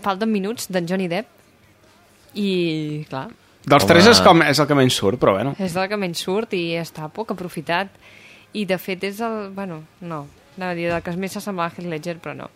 falten minuts d'en Johnny Depp i, clar,
Dels
Home.
tres és, com, és el que menys surt, però bueno.
és el que menys surt i està poc aprofitat. I, de fet, és el... Bueno, no, anava a dir el que més s'assembla a Heath Ledger, però no.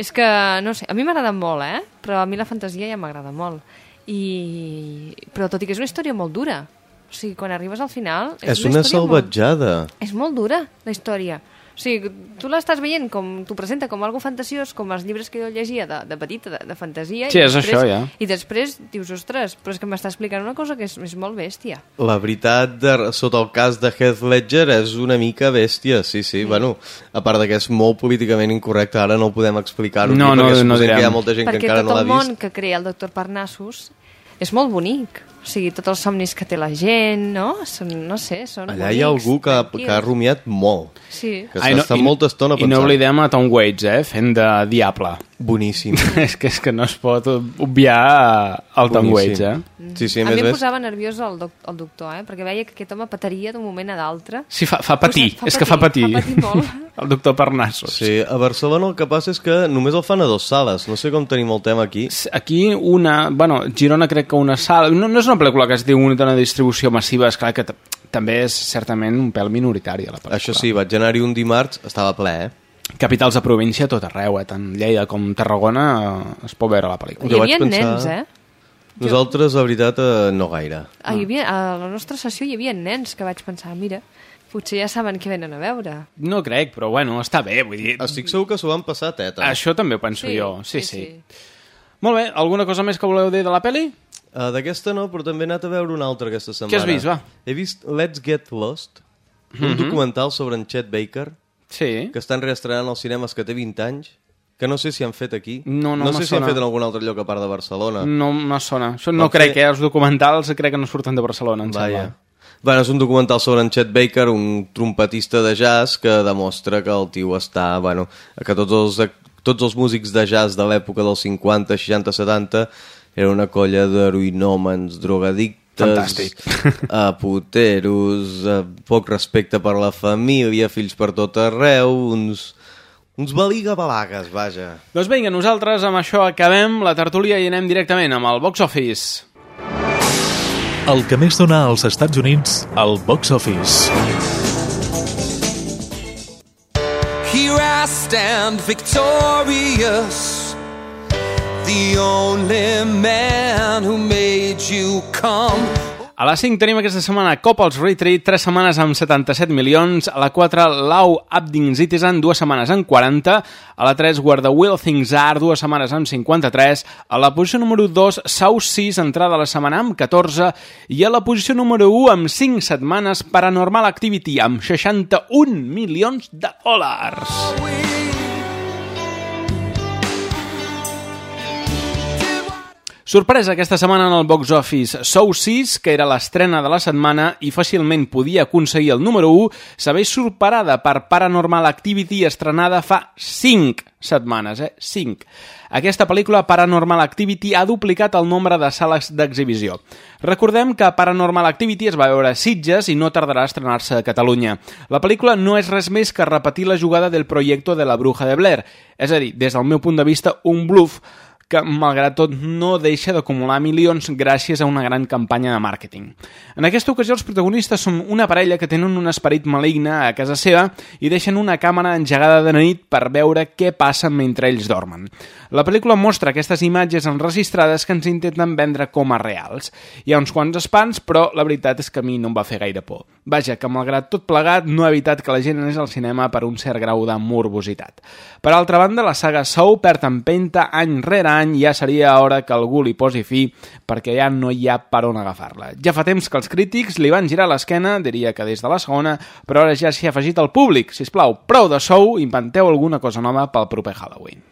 És que, no sé, a mi m'agrada molt, eh? Però a mi la fantasia ja m'agrada molt. I... Però tot i que és una història molt dura. O sigui, quan arribes al final...
És una
història molt-
salvatjada.
és molt dura, la història. O sigui, tu l'estàs veient com t'ho presenta com algo fantasiós, com els llibres que jo llegia de, de petita, de, de fantasia.
Sí,
i
és
després,
això, ja.
I després dius, ostres, però és que m'està explicant una cosa que és, és molt bèstia.
La veritat, de, sota el cas de Heath Ledger, és una mica bèstia, sí, sí. Bueno, a part de que és molt políticament incorrecte, ara no ho podem explicar-ho
No, no,
perquè
no
suposem
direm.
que hi ha molta gent
Perquè
que encara
tot
no l'ha
el món
vist.
que crea el doctor Parnassus és molt bonic. O sigui, tots els somnis que té la gent, no? Són, no sé, són
Allà hi ha
bonics,
algú que, que ha rumiat molt.
Sí.
Que s'ha estat molta estona
I no
pensant.
oblidem a Tom Waits, eh, fent de Diable.
Boníssim.
és, que, és que no es pot obviar el Tom. Waits, eh?
Sí, sí, a
a mi
més a
em
més...
posava nerviós el, doc el doctor, eh? perquè veia que aquest home pataria d'un moment a l'altre.
Sí, fa, fa patir,
Fa
és que fa patir.
Fa patir molt.
El doctor Parnassus.
Sí, a Barcelona el que passa és que només el fan a dos sales. No sé com tenim el tema aquí.
Aquí una... Bueno, Girona crec que una sala... No, no és una pel·lícula que es diu una distribució massiva, és clar que també és certament un pèl minoritari a la pel·lícula.
Això sí, vaig anar-hi un dimarts, estava ple, eh?
Capitals de província tot arreu, eh? tant Lleida com Tarragona eh, es pot veure la pel·lícula.
Hi havia nens, eh?
Nosaltres, la veritat, eh, no gaire.
Ah, hi havia, a la nostra sessió hi havia nens que vaig pensar, mira, potser ja saben què venen a veure.
No crec, però bueno, està bé, vull dir...
Estic segur que s'ho van passar teta.
Això també ho penso
Sí,
jo, sí,
sí,
sí, Molt bé, alguna cosa més que voleu dir de la pel·li?
Uh, D'aquesta no, però també he anat a veure una altra aquesta setmana.
Què has vist, va?
He vist Let's Get Lost, un
Mhm.
documental sobre en Chet Baker.
Sí.
que estan reestrenant als cinemes que té 20 anys, que no sé si han fet aquí.
No, no
no sé si han fet en algun altre lloc a part de Barcelona.
No me sona. Això no
Van
crec,
fer-
eh? Els documentals crec que no surten de Barcelona, em
Vaja.
sembla.
Bueno, és un documental sobre en Chet Baker, un trompetista de jazz que demostra que el tio està... Bueno, que tots els, tots els músics de jazz de l'època dels 50, 60, 70 era una colla d'heroïnòmens, drogadictes,
Fantàstic.
a puteros, a poc respecte per la família, fills per tot arreu, uns, uns baliga-balagues, vaja.
Doncs vinga, nosaltres amb això acabem la tertúlia i anem directament amb el box office.
El que més dona als Estats Units, el box office.
Here I stand victorious, the only man who made you come.
A la 5 tenim aquesta setmana Couples Retreat, 3 setmanes amb 77 milions. A la 4, Lau Abding Citizen, 2 setmanes amb 40. A la 3, Where the Will Things Are, 2 setmanes amb 53. A la posició número 2, South 6, entrada a la setmana amb 14. I a la posició número 1, amb 5 setmanes, Paranormal Activity, amb 61 milions de dòlars. Sorpresa aquesta setmana en el box office. Sou 6, que era l'estrena de la setmana i fàcilment podia aconseguir el número 1, s'haveix superada per Paranormal Activity estrenada fa 5 setmanes, eh? 5. Aquesta pel·lícula Paranormal Activity ha duplicat el nombre de sales d'exhibició. Recordem que Paranormal Activity es va veure a Sitges i no tardarà a estrenar-se a Catalunya. La pel·lícula no és res més que repetir la jugada del projecte de la Bruja de Blair, és a dir, des del meu punt de vista, un bluff que, malgrat tot, no deixa d'acumular milions gràcies a una gran campanya de màrqueting. En aquesta ocasió, els protagonistes són una parella que tenen un esperit maligne a casa seva i deixen una càmera engegada de nit per veure què passa mentre ells dormen. La pel·lícula mostra aquestes imatges enregistrades que ens intenten vendre com a reals. Hi ha uns quants espants, però la veritat és que a mi no em va fer gaire por. Vaja, que malgrat tot plegat, no ha evitat que la gent anés al cinema per un cert grau de morbositat. Per altra banda, la saga Sou perd empenta any rere any ja seria hora que algú li posi fi perquè ja no hi ha per on agafar-la. Ja fa temps que els crítics li van girar l'esquena, diria que des de la segona, però ara ja s'hi ha afegit el públic. Si us plau, prou de Sou, inventeu alguna cosa nova pel proper Halloween.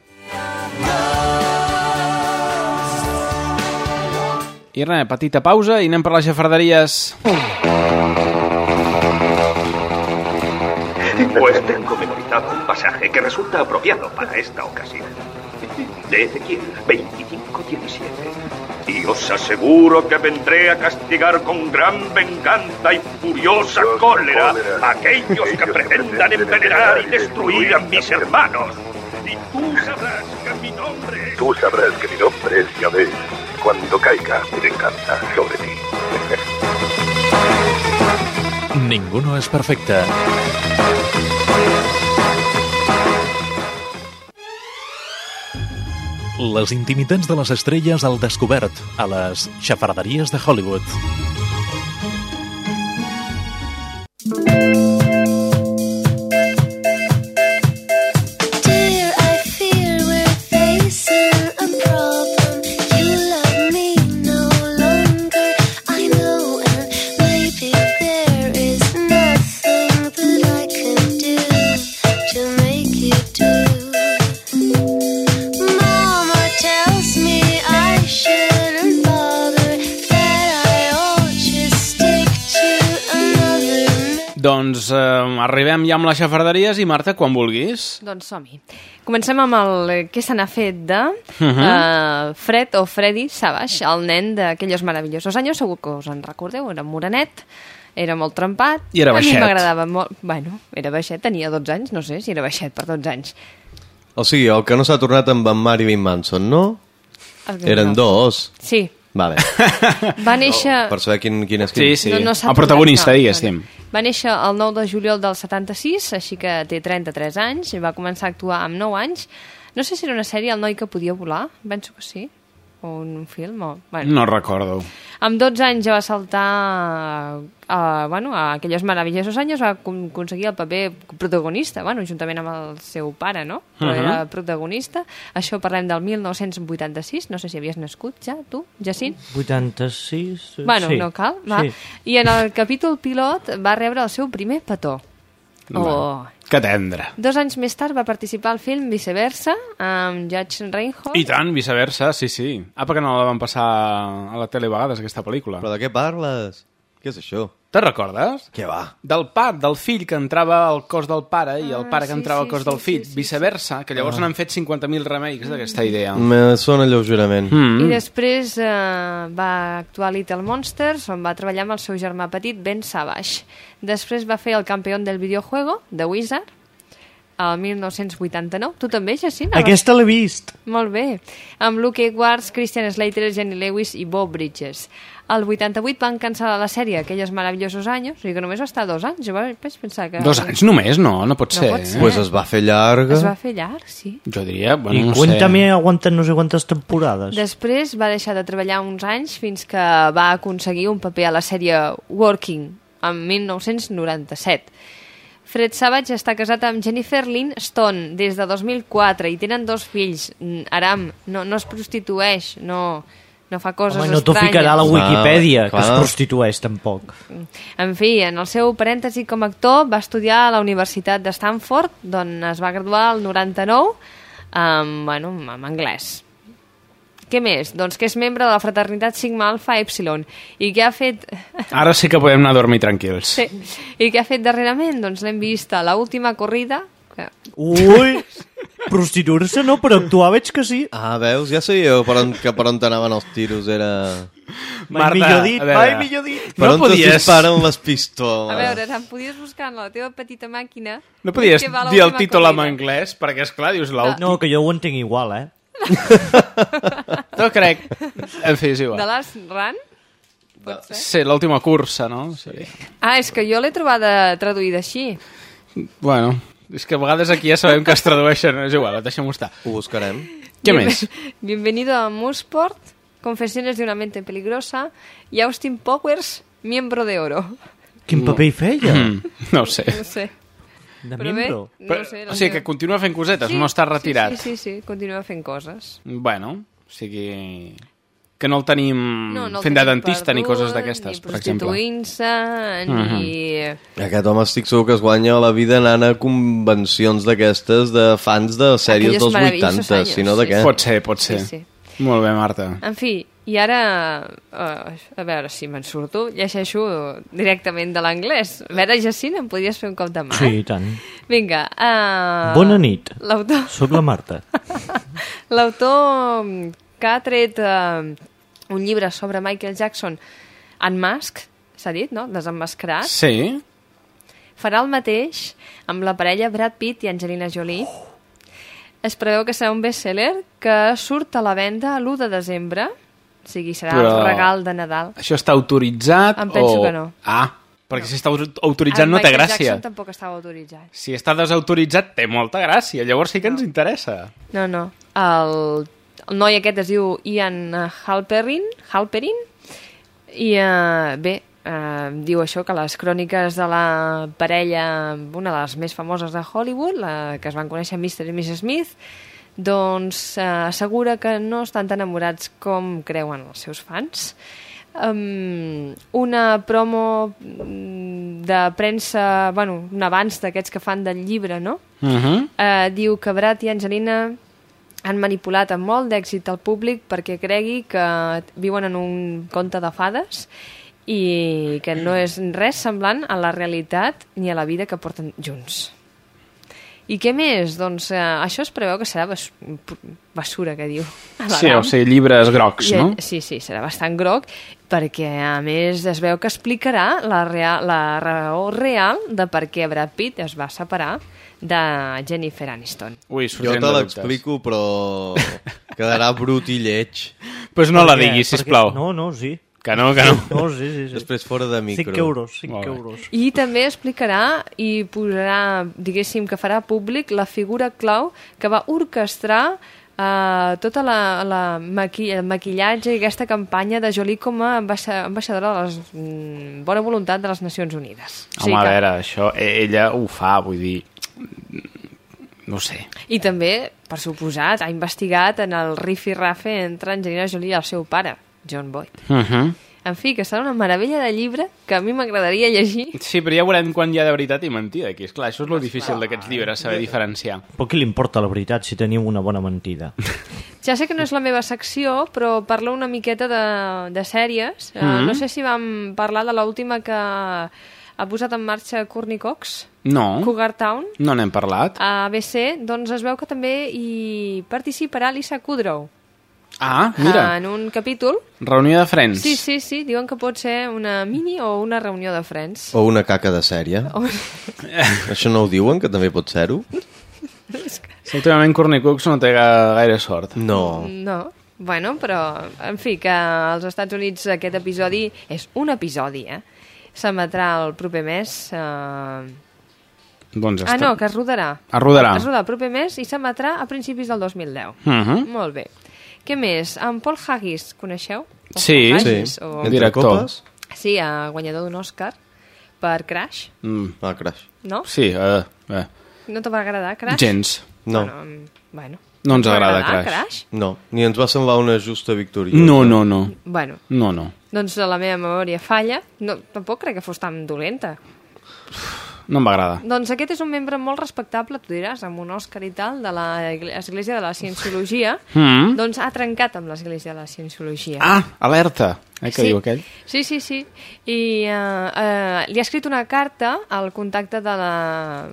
I res, petita pausa i anem per les xafarderies.
Pues tengo memorizado un pasaje que resulta apropiado para esta ocasión. De Ezequiel 25:17. Y os aseguro que vendré a castigar con gran venganza y furiosa cólera a aquellos que pretendan envenenar y destruir a mis hermanos. Y tú sabrás que mi nombre es...
Tú sabrás que mi nombre es Yahvé cuando caiga mi venganza sobre ti.
Ningú no és perfecte. Les intimitats de les estrelles al descobert a les xafarderies de Hollywood.
Doncs eh, arribem ja amb les xafarderies i Marta, quan vulguis.
Doncs som-hi. Comencem amb el eh, què se n'ha fet de
Mhm.
uh, Fred o Freddy Savage, el nen d'aquells meravellosos anys, segur que us en recordeu, era morenet, era molt trempat.
I era
A mi
baixet.
m'agradava molt... Bueno, era baixet, tenia 12 anys, no sé si era baixet per 12 anys.
O sigui, el que no s'ha tornat amb en Marilyn Manson, no?
Que
Eren
no.
dos.
Sí,
Vale.
va néixer...
Per saber quin, quin és
Sí,
quin.
sí.
No, no s'ha
el protagonista,
no.
diguéssim.
Va néixer el 9 de juliol del 76, així que té 33 anys, i va començar a actuar amb 9 anys. No sé si era una sèrie El noi que podia volar, penso que sí, o un film, o... Bueno.
No recordo.
Amb 12 anys ja va saltar a, a, bueno, a aquellos maravillosos anys, va con- aconseguir el paper protagonista, bueno, juntament amb el seu pare, no? Però
Mhm.
era protagonista. Això parlem del 1986, no sé si havies nascut ja, tu, Jacint?
86... eh,
Bueno,
sí.
no cal, va.
Sí.
I en el capítol pilot va rebre el seu primer petó. Oh,
Que tendre.
Dos anys més tard va participar al film Viceversa, amb Judge Reinhold.
I tant, viceversa, sí, sí. Ah, perquè no la van passar a la tele a vegades, aquesta pel·lícula.
Però de què parles? Què és això?
Te'n recordes?
Què va?
Del pare, del fill que entrava al cos del pare i el
Ah,
pare que
sí,
entrava
sí,
al cos
sí,
del fill,
sí, sí,
viceversa, que llavors
Ah.
n'han fet 50.000 remakes d'aquesta idea.
Me sona lleugerament.
Mm.
I després eh, va actuar Little Monsters, on va treballar amb el seu germà petit, Ben Savage. Després va fer el campió del videojuego, The Wizard, el 1989. Tu també, Jacina?
Aquesta l'he vist.
Molt bé. Amb Luke Edwards, Christian Slater, Jenny Lewis i Bob Bridges. El 88 van cancel·lar la sèrie Aquellos maravillosos anys, o sigui que només va estar dos anys. Jo vaig pensar que...
Dos anys només? No, no pot
No
ser.
pot ser.
Pues es va fer llarga.
Es va fer llarg, sí.
Jo diria, bueno,
I
no
cuéntame,
sé.
aguanten no sé quantes temporades.
Després va deixar de treballar uns anys fins que va aconseguir un paper a la sèrie Working, en 1997. Fred Savage està casat amb Jennifer Lynn Stone des de 2004 i tenen dos fills. Aram no, no es prostitueix, no, no fa coses
Home, no t'ho ficarà a la Wikipedia,
Ah,
que es prostitueix tampoc.
En fi, en el seu parèntesi com a actor va estudiar a la Universitat de Stanford, d'on es va graduar el 99 amb, bueno, amb anglès. Què més? Doncs que és membre de la fraternitat Sigma Alpha Epsilon i que ha fet...
Ara sí que podem anar a dormir tranquils.
Sí. I que ha fet darrerament? Doncs l'hem vist a l'última corrida, que
Ui, prostituir-se no, però actuar veig que sí.
Ah, veus? Ja sabíeu per on, que per on t'anaven els tiros. Era...
Mai millor dit, mai millor dit.
Per
No
on
podies-
te disparen les pistoles?
A veure, te'n podies buscar en la teva petita màquina...
No podies dir el títol en anglès, perquè, és clar dius l'últim...
No, que jo ho entenc igual, eh?
No crec. En fi, és
De
igual.
Last Run? Pot ser?
Sí, l'última cursa, no? Sí.
Ah, és que jo l'he trobada traduïda així.
Bueno, és que a vegades aquí ja sabem que es tradueixen, és igual, deixem-ho estar.
Ho buscarem.
Què
Bien-
més?
Bienvenido a Mooseport, Confesiones de una mente peligrosa y Austin Powers, miembro de oro.
Quin paper hi feia?
Mm, no ho sé.
No sé.
De
Però bé,
miembro?
no
Però,
sé,
o sigui, que continua fent cosetes, no està retirat.
Sí, sí, sí, sí, continua fent coses.
Bueno, o sigui... Que no el tenim
No, no el
fent de
tenim
dentista ni
perdut,
coses d'aquestes,
ni
per exemple.
prostituint-se, ni...
Aquest home estic segur que es guanya la vida anant a convencions d'aquestes de fans de sèries
Aquellos
dels
maravillosos
80,
años,
si no de
sí,
què?
sí.
Pot ser, pot ser.
Sí,
Molt bé, Marta.
En fi, i ara, uh, a veure si me'n surto, llegeixo directament de l'anglès. A veure, Jacint, em podries fer un cop de mà?
Sí, i tant.
Vinga. Uh,
Bona nit.
L'autor...
Soc la Marta.
L'autor que ha tret uh, un llibre sobre Michael Jackson, Unmask, s'ha dit, no? Desenmascarat,
Sí?
farà el mateix amb la parella Brad Pitt i Angelina Jolie. Es preveu que serà un bestseller que surt a la venda l'1 de desembre, o sigui, serà
Però-
el regal de Nadal.
Això està autoritzat
Em penso
o...
que no.
Ah, perquè si està au- autoritzat
El
no té
Michael
gràcia.
Jackson tampoc estava autoritzat.
Si està desautoritzat té molta gràcia, llavors sí que ens interessa.
No, no. El, el noi aquest es diu Ian Halperin, Halperin i uh, bé, uh, diu això que les cròniques de la parella, una de les més famoses de Hollywood, la que es van conèixer Mr. i Mrs. Smith, doncs uh, assegura que no estan tan enamorats com creuen els seus fans. Um, una promo mm, de premsa, bueno, un avanç d'aquests que fan del llibre, no?
Uh -huh.
eh, diu que Brad i Angelina han manipulat amb molt d'èxit el públic perquè cregui que viuen en un conte de fades i que no és res semblant a la realitat ni a la vida que porten junts. I què més? Doncs eh, això es preveu que serà bas basura, que diu.
Sí, o sigui, llibres grocs,
I,
no?
Sí, sí, serà bastant groc, perquè a més es veu que explicarà la, real, la raó real de per què Brad Pitt es va separar de Jennifer Aniston.
Ui,
Jo te l'explico, però quedarà brut i lleig.
Pues no la
Perquè-
diguis,
perquè-
sisplau.
No, no, sí.
Que no, que no.
No, sí, sí, sí.
Després fora de micro.
5 euros, 5
Molt bé.
euros.
I també explicarà i posarà, diguéssim, que farà públic la figura clau que va orquestrar uh, tota la, la maqui el maquillatge i aquesta campanya de Jolie com a ambaixa ambaixadora de la mm, bona voluntat de les Nacions Unides.
Home, a veure, això, e- ella ho fa, vull dir... No ho sé.
I també, per suposat, ha investigat en el rifi-rafe entre Angelina Jolie i el seu pare, John Boyd.
Uh -huh.
En fi, que serà una meravella de llibre que a mi m'agradaria llegir.
Sí, però ja veurem quan hi ha de veritat i mentida aquí. Esclar, això és lo difícil d'aquests llibres, saber diferenciar.
Però què li importa la veritat si tenim una bona mentida?
Ja sé que no és la meva secció, però parlo una miqueta de, de sèries. Mm
Mhm.
no sé si vam parlar de l'última que ha posat en marxa Courtney Cox,
No,
Cougar Town,
no n'hem parlat.
a ABC, doncs es veu que també hi participarà Lisa Kudrow.
Ah, mira,
En un capítol.
reunió de Friends.
Sí, sí, sí, diuen que pot ser una mini o una reunió de Friends.
O una caca de sèrie.
O...
Això no ho diuen, que també pot ser-ho?
Sí, Últimament Courtney Cooks no té ga- gaire sort.
No.
No, bueno, però, en fi, que als Estats Units aquest episodi és un episodi, eh? S'emetrà el proper mes... Eh...
Doncs
Ah,
està-
no, que es rodarà.
Es rodarà.
Es rodarà el proper mes i s'emetrà a principis del 2010.
Mhm.
Molt bé. Què més? En Paul Haggis, coneixeu? Paul
Sí,
Haggis,
sí.
O...
El director.
Sí, eh, guanyador d'un Òscar per Crash.
Mm.
Ah, Crash.
No?
Sí, eh, eh.
No te va agradar Crash?
Gens.
No.
Bueno, mm, bueno.
No ens agrada Crash.
Crash?
No, ni ens va semblar una justa victòria.
No, no, no.
Bueno,
No, no.
Doncs la meva memòria falla. No, tampoc crec que fos tan dolenta.
No em va agradar.
Doncs aquest és un membre molt respectable, tu diràs, amb un Òscar i tal, de l'Església de la Cienciologia.
Mm.
Doncs ha trencat amb l'Església de la Cienciologia.
Ah, alerta, eh, que
sí.
diu aquell.
Sí, sí, sí. I uh, uh, li ha escrit una carta al contacte de la-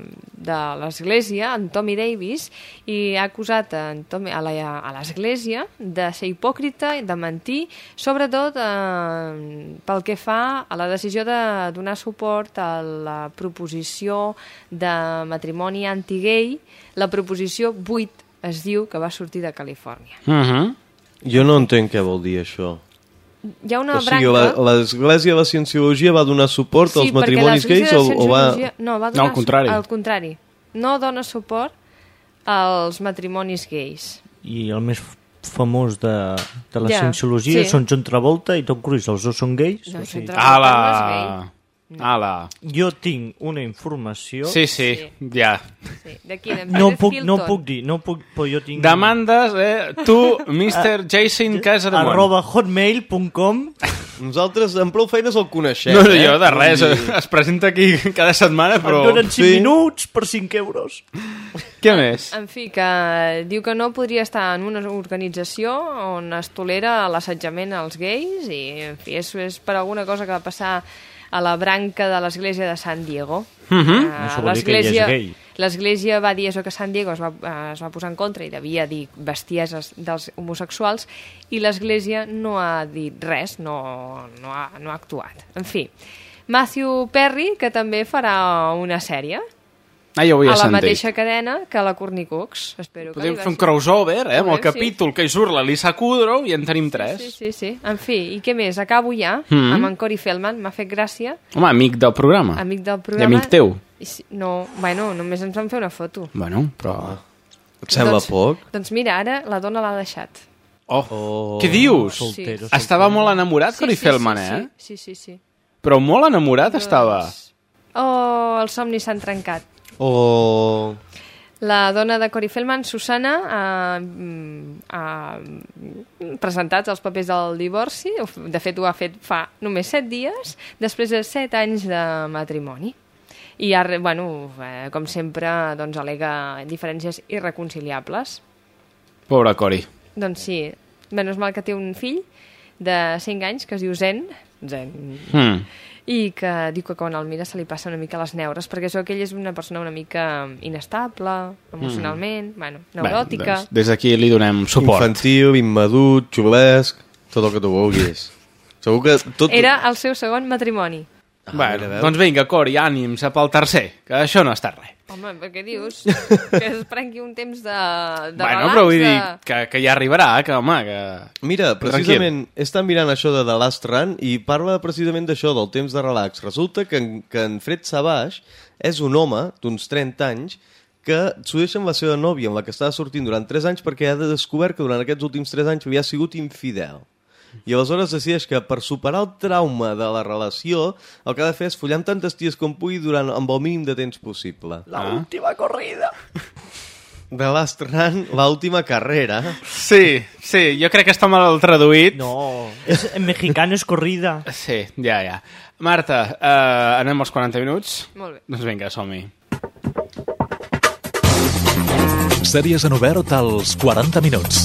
de l'Església, en Tommy Davis, i ha acusat en Tommy, a a l'Església de ser hipòcrita, de mentir, sobretot uh, pel que fa a la decisió de donar suport a la proposició de matrimoni anti-gay, la proposició 8 es diu que va sortir de Califòrnia.
Uh -huh.
Jo no entenc què vol dir això.
Hi ha una
o sigui,
branca...
la- l'Església de la Cienciologia va donar suport als
perquè
matrimonis gais o, o va...
No, va
No,
donar
al contrari.
Al contrari. No dona suport als matrimonis gais.
I el més famós de, de la
Ja,
cienciologia
sí.
són John Travolta i Tom Cruise. Els dos són gais?
No,
o sigui...
John Travolta no és
Ala! Ala!
Jo tinc una informació...
Sí, sí, ja.
Sí, de
No puc, no puc dir, no puc, però jo tinc...
Demandes, eh? Tu, Mr. Jason Casademont.
arroba hotmail.com
Nosaltres en prou feines el coneixem,
No,
eh?
jo de res,
Vull dir-
es presenta aquí cada setmana, però...
Em donen 5 minuts per 5 euros.
Què més?
En fi, que diu que no podria estar en una organització on es tolera l'assetjament als gais i, en fi, és, és per alguna cosa que va passar a la branca de l'església de San Diego.
Això vol dir que ell és
l'església-
gai.
L'església va dir això que San Diego es va, eh, es va posar en contra i devia dir bestieses dels homosexuals i l'església no ha dit res, no, no, ha, no ha actuat. En fi, Matthew Perry, que també farà una sèrie
Ah, ja ho
a la
sentit.
mateixa cadena que la Courtney Cox. Espero que
Podem
li
fer un crossover, eh? Amb el
Podem, sí.
capítol que hi surt la Lisa Kudrow i en tenim tres.
Sí, sí, sí. En fi, i què més? Acabo ja
Mhm.
amb en Cory Feldman. M'ha fet gràcia.
Home, amic del programa.
Amic del
I
programa.
amic teu.
I si- No, bueno, només ens vam fer una foto.
Bueno, però...
Et sembla
doncs,
poc?
Doncs mira, ara la dona l'ha deixat.
Oh,
Oh.
què dius?
Soltero,
Estava molt enamorat,
Sí,
Cory
sí,
Feldman,
sí,
eh?
Sí, sí, sí.
Però molt enamorat estava.
Oh, els somnis s'han trencat.
O...
La dona de Cory Feldman, Susana, ha, ha presentat els papers del divorci. De fet, ho ha fet fa només set dies, després de set anys de matrimoni. I, ha, bueno, eh, com sempre, doncs, alega diferències irreconciliables.
Pobre Cory.
Doncs sí, menys mal que té un fill de 5 anys que es diu Zen, Zen,
Hmm.
I que diu que quan el mira se li passa una mica les neures, perquè això que ell és una persona una mica inestable, emocionalment, bueno, neuròtica.
Bé, doncs, des d'aquí li donem suport.
Infantil, immadur, xulesc, tot el que tu vulguis. Segur que tot...
Era el seu segon matrimoni.
Bueno,
mira, veus?
doncs vinga, Cori, ànims a pel tercer, que això no està res.
Home, per què dius? que es prengui un temps de, de
bueno,
relax,
però vull
de...
dir que, que ja arribarà, que home, que...
Mira,
Tranquil.
precisament, he estat mirant això de The Last Run i parla precisament d'això, del temps de relax. Resulta que en, que en Fred Savage és un home d'uns 30 anys que s'ho deixa amb la seva nòvia, amb la que estava sortint durant 3 anys, perquè ha descobert que durant aquests últims 3 anys havia sigut infidel. I aleshores decideix que per superar el trauma de la relació el que ha de fer és follar amb tantes ties com pugui durant amb el mínim de temps possible.
La
Ah.
última corrida.
The Last Run, l'última carrera.
Sí, sí, jo crec que està mal traduït.
No, es, en mexicano es corrida.
Sí, ja, ja. Marta, uh, anem als 40 minuts?
Molt bé.
Doncs vinga, som-hi.
Sèries en obert als 40 minuts.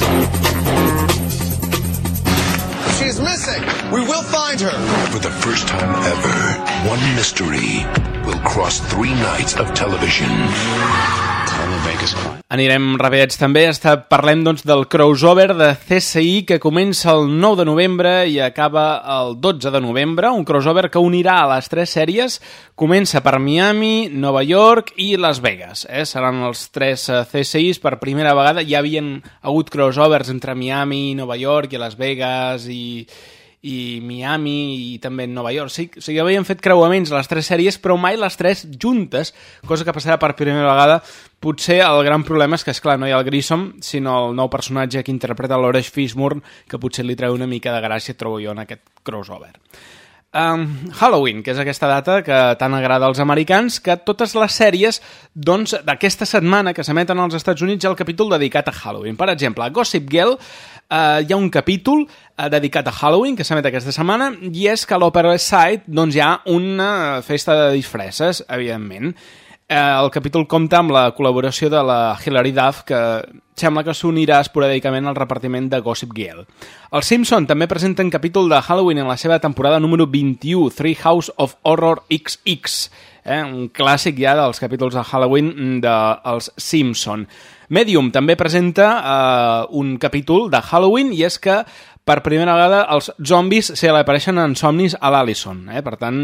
Missing. We will find her.
For the first time ever, one mystery will cross three nights of television.
Anirem ràpids també. Està, parlem doncs, del crossover de CSI que comença el 9 de novembre i acaba el 12 de novembre. Un crossover que unirà a les tres sèries. Comença per Miami, Nova York i Las Vegas. Eh? Seran els tres eh, CSIs per primera vegada. Ja havien hagut crossovers entre Miami, Nova York i Las Vegas i i Miami i també Nova York. Sí, o sigui, havien fet creuaments a les tres sèries, però mai les tres juntes, cosa que passarà per primera vegada. Potser el gran problema és que, és clar no hi ha el Grissom, sinó el nou personatge que interpreta l'Oresh Fishburne, que potser li treu una mica de gràcia, trobo jo, en aquest crossover. Um, Halloween, que és aquesta data que tant agrada als americans, que totes les sèries doncs, d'aquesta setmana que s'emeten als Estats Units hi ha el capítol dedicat a Halloween. Per exemple, Gossip Girl uh, hi ha un capítol uh, dedicat a Halloween que s'emet aquesta setmana i és que a l'Opera West Side doncs, hi ha una festa de disfresses, evidentment. Eh, el capítol compta amb la col·laboració de la Hilary Duff, que sembla que s'unirà esporàdicament al repartiment de Gossip Girl. Els Simpson també presenten capítol de Halloween en la seva temporada número 21, Three House of Horror XX, eh? un clàssic ja dels capítols de Halloween dels de Simpson. Medium també presenta eh, un capítol de Halloween i és que per primera vegada els zombis se li apareixen en somnis a l'Alison. Eh? Per tant,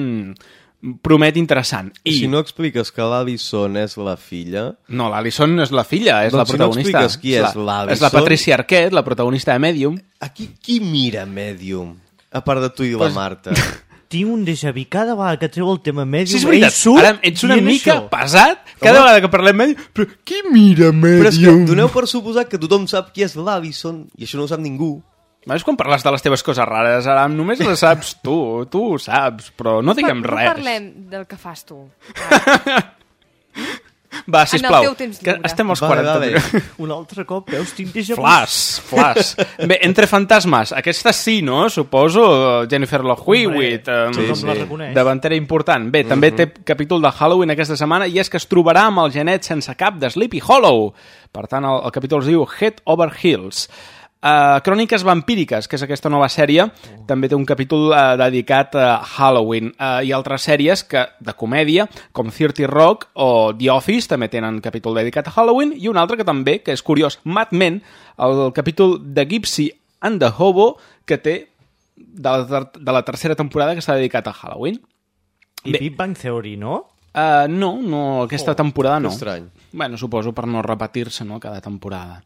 promet interessant.
I... Si no expliques que l'Alison és la filla...
No, l'Alison no és la filla, és
Doncs
la
si no
protagonista.
qui és
la-
l'Alison-
És la Patricia Arquette, la protagonista de Medium.
Aquí, qui mira Medium? A part de tu i la
Pues-
Marta.
Tinc un déjà vu cada vegada que treu el tema Medium.
Sí, és veritat.
ell surt
Ara ets una mica
això.
pesat cada vegada que parlem Medium. Però qui mira
Però és que doneu per suposat que tothom sap qui és l'Alison i això no ho sap ningú.
És quan parles de les teves coses rares, ara només les saps tu, tu ho saps, però no diguem
no
res.
parlem del que fas tu.
Va,
En el
sisplau,
teu temps
que
lliure.
estem als
Vale,
40
vale.
minuts.
Un altre cop, veus, tinc déjà.
Flash, flash. Bé, Entre fantasmes, aquesta sí, no? Suposo, Jennifer Love Hewitt, eh,
Sí, reconeix.
davantera important. Bé, també té capítol de Halloween aquesta setmana i és que es trobarà amb el genet sense cap de Sleepy Hollow. Per tant, el, el capítol es diu Head Over Heels. Uh, Cròniques vampíriques, que és aquesta nova sèrie, també té un capítol uh, dedicat a Halloween. Uh, I altres sèries que de comèdia, com 30 Rock o The Office, també tenen capítol dedicat a Halloween, i un altre que també, que és curiós, Mad Men, el capítol de Gypsy and the Hobo, que té de la, ter- de la tercera temporada que està dedicat a Halloween.
I Big Bang Theory, no?
Uh, no, no, aquesta
Oh,
temporada no.
estrany.
Bueno, suposo per no repetir-se, no?, cada temporada.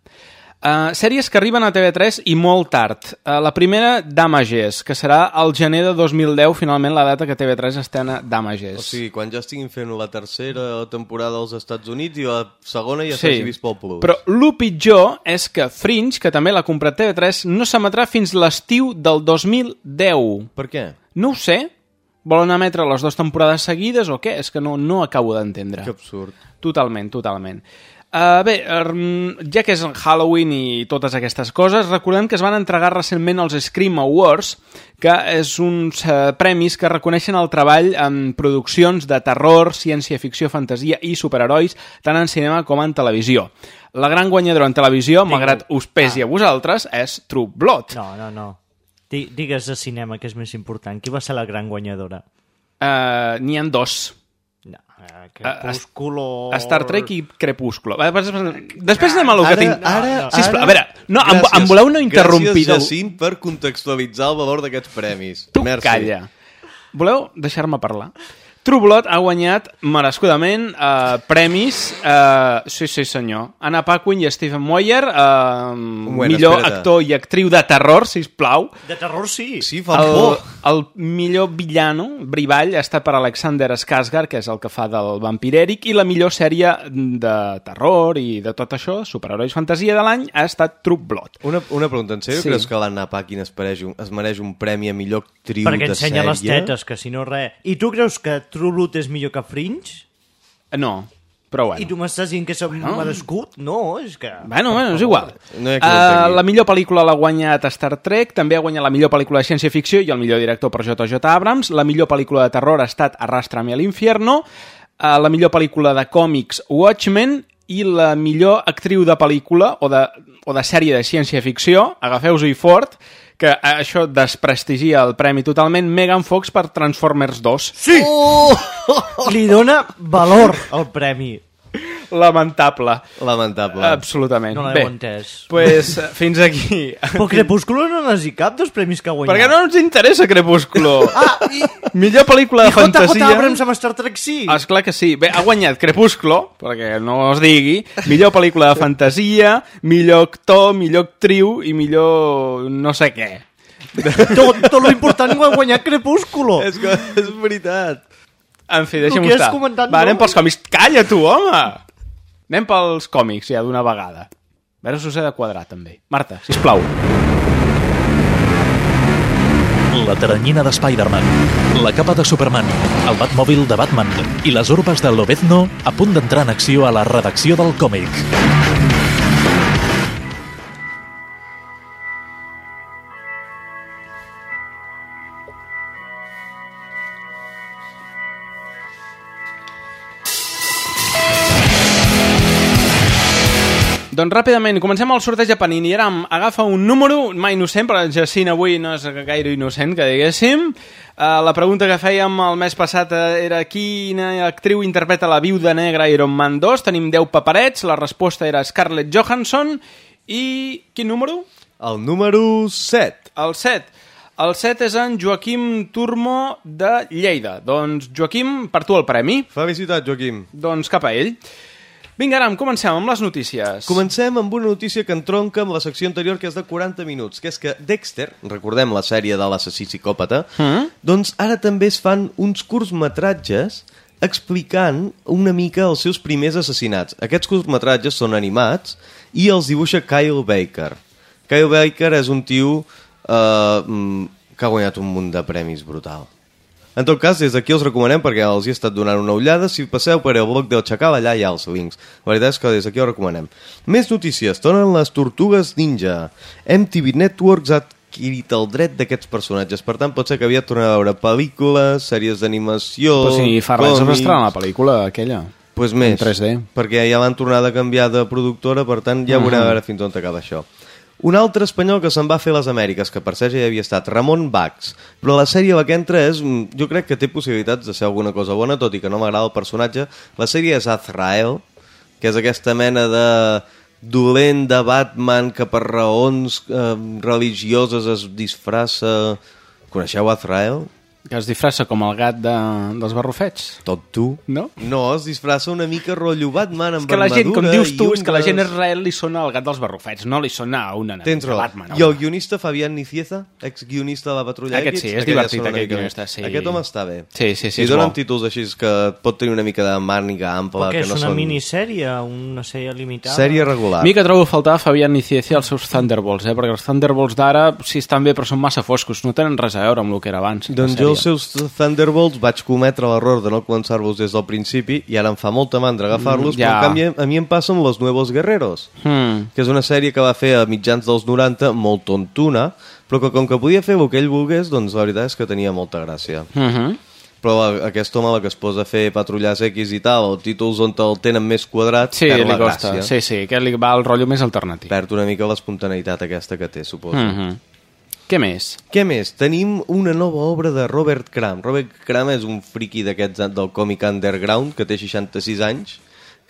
Uh, sèries que arriben a TV3 i molt tard. Uh, la primera, Damages, que serà al gener de 2010, finalment la data que TV3 estrena Damages.
O sigui, quan ja estiguin fent la tercera temporada als Estats Units i la segona ja s'hagi vist pel Plus.
Però el pitjor és que Fringe, que també l'ha comprat TV3, no s'emetrà fins l'estiu del 2010.
Per què?
No ho sé. Volen emetre les dues temporades seguides o què? És que no, no acabo d'entendre.
Que absurd.
Totalment, totalment. Uh, bé, um, ja que és Halloween i totes aquestes coses, recordem que es van entregar recentment els Scream Awards, que és uns uh, premis que reconeixen el treball en produccions de terror, ciència-ficció, fantasia i superherois, tant en cinema com en televisió. La gran guanyadora en televisió, malgrat us pesi a vosaltres, és True Blood.
No, no, no. Di- Digues de cinema, que és més important. Qui va ser la gran guanyadora?
Uh, N'hi han dos.
No, eh, Crepúsculo...
Star Trek i Crepúsculo. Després, anem a lo que
Ara,
tinc...
ara,
Sisplau,
ara...
a veure, no, em, em voleu no interrompir...
Gràcies, Jacint, per contextualitzar el valor d'aquests premis.
Tu
Merci.
calla. Voleu deixar-me parlar? True Blood ha guanyat merescudament eh, premis, eh, sí, sí senyor, Anna Paquin i Stephen Moyer, eh,
moment,
millor
espera't.
actor i actriu de terror, si plau.
De terror sí.
Sí, fa
El,
por.
el millor villano, Brivall, ha estat per Alexander Skarsgård, que és el que fa del vampir Eric, i la millor sèrie de terror i de tot això, superherois fantasia de l'any, ha estat True Blood.
Una, una pregunta, en sèrio
Sí.
creus que l'Anna Paquin es, mereix un, es mereix un premi a millor actriu
Perquè
de
ensenya
sèrie?
les tetes, que si no res... I tu creus que True Blood és millor que Fringe?
No, Però bueno.
I tu m'estàs dient que s'ha
Bueno.
merescut? No, és que...
Bueno, bueno, és igual.
No.
Uh, la millor pel·lícula l'ha guanyat Star Trek, també ha guanyat la millor pel·lícula de ciència-ficció i el millor director per J.J. Abrams. La millor pel·lícula de terror ha estat Arrastrame a l'infierno. Uh, la millor pel·lícula de còmics Watchmen i la millor actriu de pel·lícula o de, o de sèrie de ciència-ficció, agafeu-s'hi fort, que això desprestigia el premi totalment, Megan Fox per Transformers 2.
Sí! Oh! Li dona valor al premi.
Lamentable.
Lamentable.
Absolutament.
No l'heu entès.
pues, fins aquí.
Però Crepúsculo no n'has dit cap dels premis que ha guanyat.
Perquè no ens interessa Crepúsculo.
Ah, i,
Millor pel·lícula de
i JJ
fantasia...
Abrams amb Star Trek sí.
Ah, esclar que sí. Bé, ha guanyat Crepúsculo, perquè no es digui, millor pel·lícula de fantasia, millor actor, millor actriu i millor no sé què.
Tot, tot l'important ho ha guanyat Crepúsculo.
És que és veritat.
En fi,
has
estar.
comentat
Va, anem pels còmics. Calla, tu, home! Anem pels còmics, ja, d'una vegada. A veure si us he de quadrar, també. Marta, sisplau.
La teranyina de Spider-Man, la capa de Superman, el Batmòbil de Batman i les urbes de Lobezno a punt d'entrar en acció a la redacció del còmic.
Doncs ràpidament, comencem el sorteig de Panini. Aram, agafa un número, mai innocent, però el Jacint avui no és gaire innocent, que diguéssim. Uh, la pregunta que fèiem el mes passat eh, era quina actriu interpreta la viuda negra Iron Man 2. Tenim 10 paperets, la resposta era Scarlett Johansson. I quin número?
El número 7.
El 7. El 7 és en Joaquim Turmo de Lleida. Doncs, Joaquim, per tu el premi.
Felicitats, Joaquim.
Doncs cap a ell. Vinga, Aram, comencem amb les notícies.
Comencem amb una notícia que entronca amb la secció anterior, que és de 40 minuts, que és que Dexter, recordem la sèrie de l'assassí psicòpata,
Mm?
doncs ara també es fan uns curtmetratges explicant una mica els seus primers assassinats. Aquests curtmetratges són animats i els dibuixa Kyle Baker. Kyle Baker és un tio eh, mm, que ha guanyat un munt de premis brutal. En tot cas, des d'aquí els recomanem perquè els hi he estat donant una ullada. Si passeu per el blog del Chacal, allà hi ha els links. La veritat és que des d'aquí els recomanem. Més notícies. Tornen les Tortugues Ninja. MTV Networks ha adquirit el dret d'aquests personatges. Per tant, pot ser que aviat tornem a veure pel·lícules, sèries d'animació...
Però si fa res es la pel·lícula aquella.
Pues més,
En 3D.
perquè ja van tornar de canviar de productora, per tant ja veurem
Mhm.
a veure fins on acaba això. Un altre espanyol que se'n va fer a les Amèriques, que per cert ja hi havia estat, Ramon Bax. Però la sèrie la que entra és, mm, jo crec que té possibilitats de ser alguna cosa bona, tot i que no m'agrada el personatge. La sèrie és Azrael, que és aquesta mena de dolent de Batman que per raons eh, religioses es disfressa... Coneixeu Azrael?
Que es disfressa com el gat de, dels barrufets.
Tot tu?
No?
No, es disfressa una mica rotllo Batman amb
És que la gent, com dius tu, és que la gent és real li sona al gat dels barrufets, no li sona a una
Tens
de
raó.
Batman.
I el guionista Fabián Nicieza, ex-guionista de la Patrulla
Aquest
X,
sí, és divertit, aquest guionista, sí.
Aquest home està bé.
Sí, sí, sí,
I donen títols així que pot tenir una mica de màniga ampla.
Perquè
que
és
no
una
són...
minissèrie, una sèrie limitada.
Sèrie regular.
A mi que trobo a faltar Fabián Nicieza els seus Thunderbolts, eh? perquè els Thunderbolts d'ara sí estan bé però són massa foscos, no tenen res a veure amb el que era abans.
Doncs jo els
sèrie.
seus Thunderbolts vaig cometre l'error de no començar-los des del principi i ara em fa molta mandra agafar-los,
Mm,
però
ja.
en canvi a mi em passen Los Nuevos Guerreros,
Hmm.
que és una sèrie que va fer a mitjans dels 90, molt tontuna, però que com que podia fer el que ell volgués, doncs la veritat és que tenia molta gràcia.
Mhm.
Però a- aquest home la que es posa a fer patrullars X i tal, o títols on el tenen més quadrat,
Sí,
perd la
costa.
gràcia.
Sí, sí, que li va al rotllo més alternatiu.
Perd una mica l'espontaneïtat aquesta que té, suposo.
Mhm. Què més?
Què més? Tenim una nova obra de Robert Crumb. Robert Crumb és un friki d'aquests del còmic underground que té 66 anys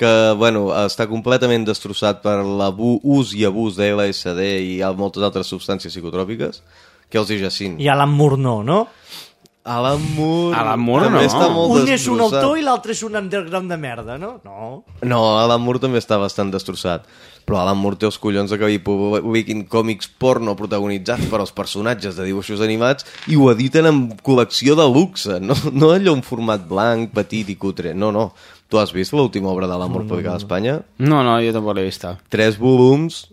que bueno, està completament destrossat per l'ús i abús de LSD i moltes altres substàncies psicotròpiques que els diu Jacint.
I Alan Moore no, no?
Alan Moore...
Alan Moore
també
no.
Està molt
Un és un autor i l'altre és un underground de merda, no? No.
No, Alan Moore també està bastant destrossat. Però Alan Moore té els collons de que hi publiquin còmics porno protagonitzats per als personatges de dibuixos animats i ho editen en col·lecció de luxe, no, no allò en format blanc, petit i cutre. No, no. Tu has vist l'última obra d'Alan Moore publicada a Espanya?
No, no, jo tampoc l'he vista.
Tres volums,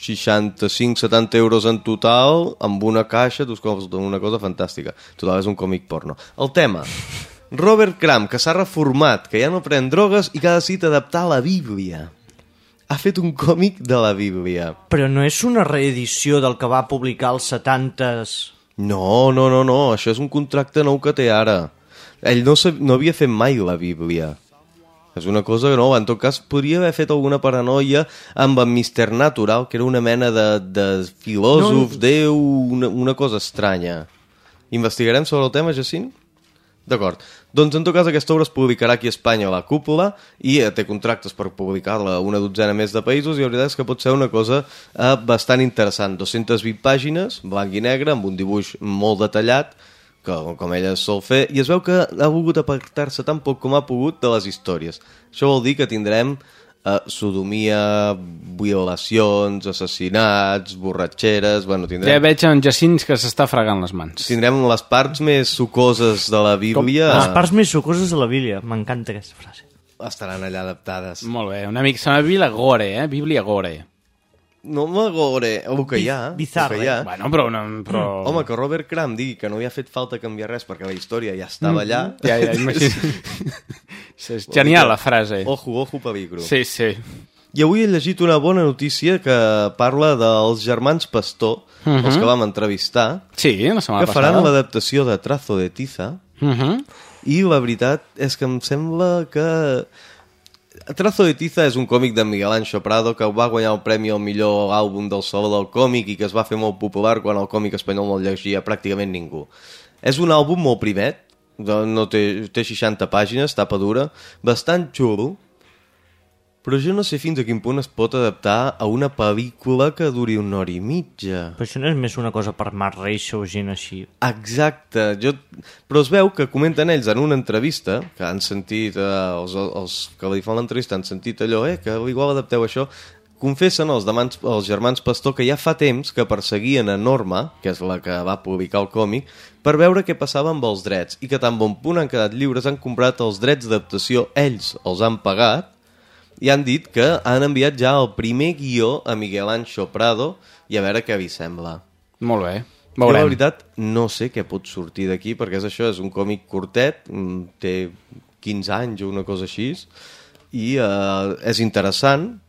65-70 euros en total, amb una caixa, tu costa una cosa fantàstica. Total, és un còmic porno. El tema, Robert Crumb, que s'ha reformat, que ja no pren drogues i que ha decidit adaptar la Bíblia. Ha fet un còmic de la Bíblia.
Però no és una reedició del que va publicar als 70s...
No, no, no, no, això és un contracte nou que té ara. Ell no, no havia fet mai la Bíblia. És una cosa nova. En tot cas, podria haver fet alguna paranoia amb en Mr. Natural, que era una mena de, de filòsof,
No.
déu, una, una cosa estranya. Investigarem sobre el tema, Jacint? D'acord. Doncs en tot cas aquesta obra es publicarà aquí a Espanya a la cúpula i eh, té contractes per publicar-la a una dotzena més de països i la veritat és que pot ser una cosa eh, bastant interessant. 220 pàgines, blanc i negre, amb un dibuix molt detallat, que, com ella sol fer, i es veu que ha volgut apartar-se tan poc com ha pogut de les històries. Això vol dir que tindrem eh, sodomia, violacions, assassinats, borratxeres... Bueno,
Ja
tindrem...
veig en Jacint que s'està fregant les mans.
Tindrem les parts més sucoses de la Bíblia...
Les parts més sucoses de la Bíblia. M'encanta aquesta frase.
estaran allà adaptades.
Molt bé, una mica, sembla Bíblia Gore, eh? Bíblia Gore.
No m'agore el que hi ha.
Bizarre.
que hi ha.
Bueno, però... No, però...
Home, que Robert Crumb digui que no hi ha fet falta canviar res perquè la història ja estava allà.
Ja, ja, imagina. Sí, és genial la frase.
Ojo, ojo, peligro.
Sí, sí.
I avui he llegit una bona notícia que parla dels germans Pastor,
Mhm.
els que vam entrevistar,
Sí, la setmana
que faran l'adaptació de Trazo de Tiza,
Mhm.
i la veritat és que em sembla que... Trazo de Tiza és un còmic de Miguel Ancho Prado que va guanyar el premi al millor àlbum del Saló del Còmic i que es va fer molt popular quan el còmic espanyol no el llegia pràcticament ningú. És un àlbum molt primet, no té, té 60 pàgines, tapa dura, bastant xulo, però jo no sé fins a quin punt es pot adaptar a una pel·lícula que duri una hora i mitja.
Però això no és més una cosa per Mark Reixa o gent així.
Exacte, jo... però es veu que comenten ells en una entrevista, que han sentit, eh, els, els que li fan l'entrevista han sentit allò, eh, que igual adapteu això, confessen els, demans, els germans Pastor que ja fa temps que perseguien a Norma, que és la que va publicar el còmic, per veure què passava amb els drets, i que tan bon punt han quedat lliures, han comprat els drets d'adaptació, ells els han pagat, i han dit que han enviat ja el primer guió a Miguel Ancho Prado i a veure què vi sembla.
Molt bé.
Jo, la
Veurem.
veritat, no sé què pot sortir d'aquí, perquè és això, és un còmic curtet, mm, té 15 anys o una cosa així, i eh, és interessant,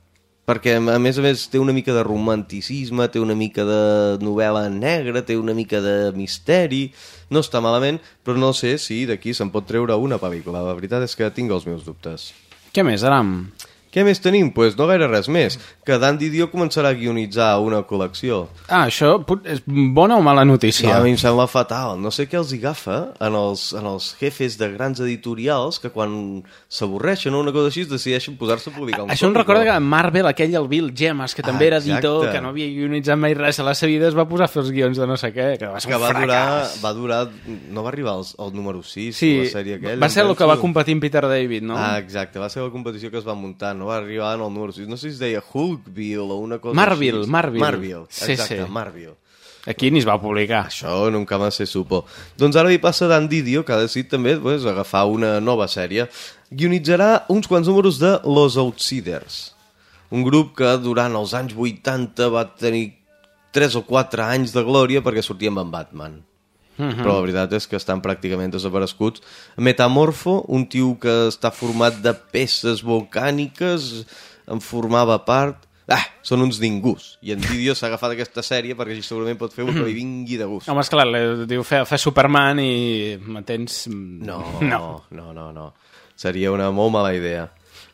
perquè a més a més té una mica de romanticisme, té una mica de novel·la negra, té una mica de misteri, no està malament, però no sé si d'aquí se'n pot treure una pel·lícula. La veritat és que tinc els meus dubtes.
Què més, Aram?
Què més tenim? Doncs pues no gaire res més. Que Dan Didio començarà a guionitzar una col·lecció.
Ah, això és bona o mala notícia?
No, a mi em sembla fatal. No sé què els hi agafa en els, en els jefes de grans editorials que quan s'avorreixen o una cosa així decideixen posar-se a publicar un
Això em
còmic,
recorda
no?
que Marvel, aquell, el Bill Gemas, que també
Ah,
era editor,
exacte.
que no havia guionitzat mai res a la seva vida, es va posar a fer els guions de no sé què, que va ser
que
un
va durar, va durar... No va arribar als, al número 6,
Sí,
la sèrie aquella.
va ser
em
el que va competir amb Peter David, no?
Ah, exacte, va ser la competició que es va muntar, no va arribar en el número 6. No sé si es deia Hulkville o una cosa
Marvel,
així.
Marvel.
Marvel,
Sí,
exacte,
sí.
Marvel.
Aquí ni es va publicar.
Això nunca más se supo. Doncs ara li passa Dan Didio, que ha decidit també pues, agafar una nova sèrie. Guionitzarà uns quants números de Los Outsiders, un grup que durant els anys 80 va tenir 3 o 4 anys de glòria perquè sortia amb en
Mhm.
Però la veritat és que estan pràcticament desapareguts. Metamorfo, un tio que està format de peces volcàniques, en formava part... Ah, són uns ningús. I en Didio s'ha agafat aquesta sèrie perquè així segurament pot fer un que li vingui de gust.
Home, esclar, li diu fer, fer Superman i m'entens?
No,
no.
no, no, no. Seria una molt mala idea.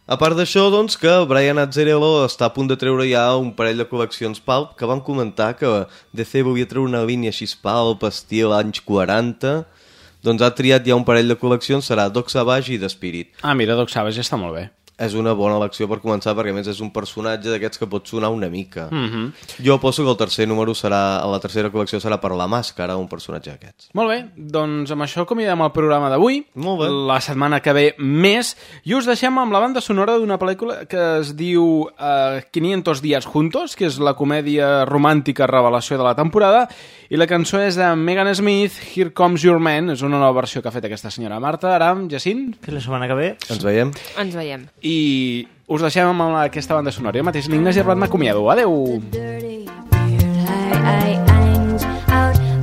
A part d'això, doncs, que Brian Azzarello està a punt de treure ja un parell de col·leccions Pulp que van comentar que DC volia treure una línia així Pulp, estil anys 40... Doncs ha triat ja un parell de col·leccions, serà Doc Savage i The Spirit.
Ah, mira, Doc Savage està molt bé.
És una bona elecció per començar, perquè a més és un personatge d'aquests que pot sonar una mica.
Mhm.
Jo aposto que el tercer número serà, la tercera col·lecció serà per la màscara, un personatge d'aquests.
Molt bé, doncs amb això acomiadem el programa d'avui.
Molt bé.
La setmana que ve més. I us deixem amb la banda sonora d'una pel·lícula que es diu uh, 500 días juntos, que és la comèdia romàntica revelació de la temporada, i la cançó és de Megan Smith, Here Comes Your Man, és una nova versió que ha fet aquesta senyora Marta. Aram, Jacint?
Fins la setmana que ve.
Ens veiem.
Ens veiem.
I i us deixem amb aquesta banda sonora. Jo mateix, l'Ignasi Blat m'acomiado. Adeu!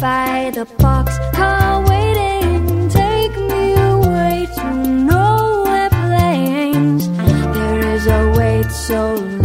by the box car waiting take me away to nowhere plains there is a wait so long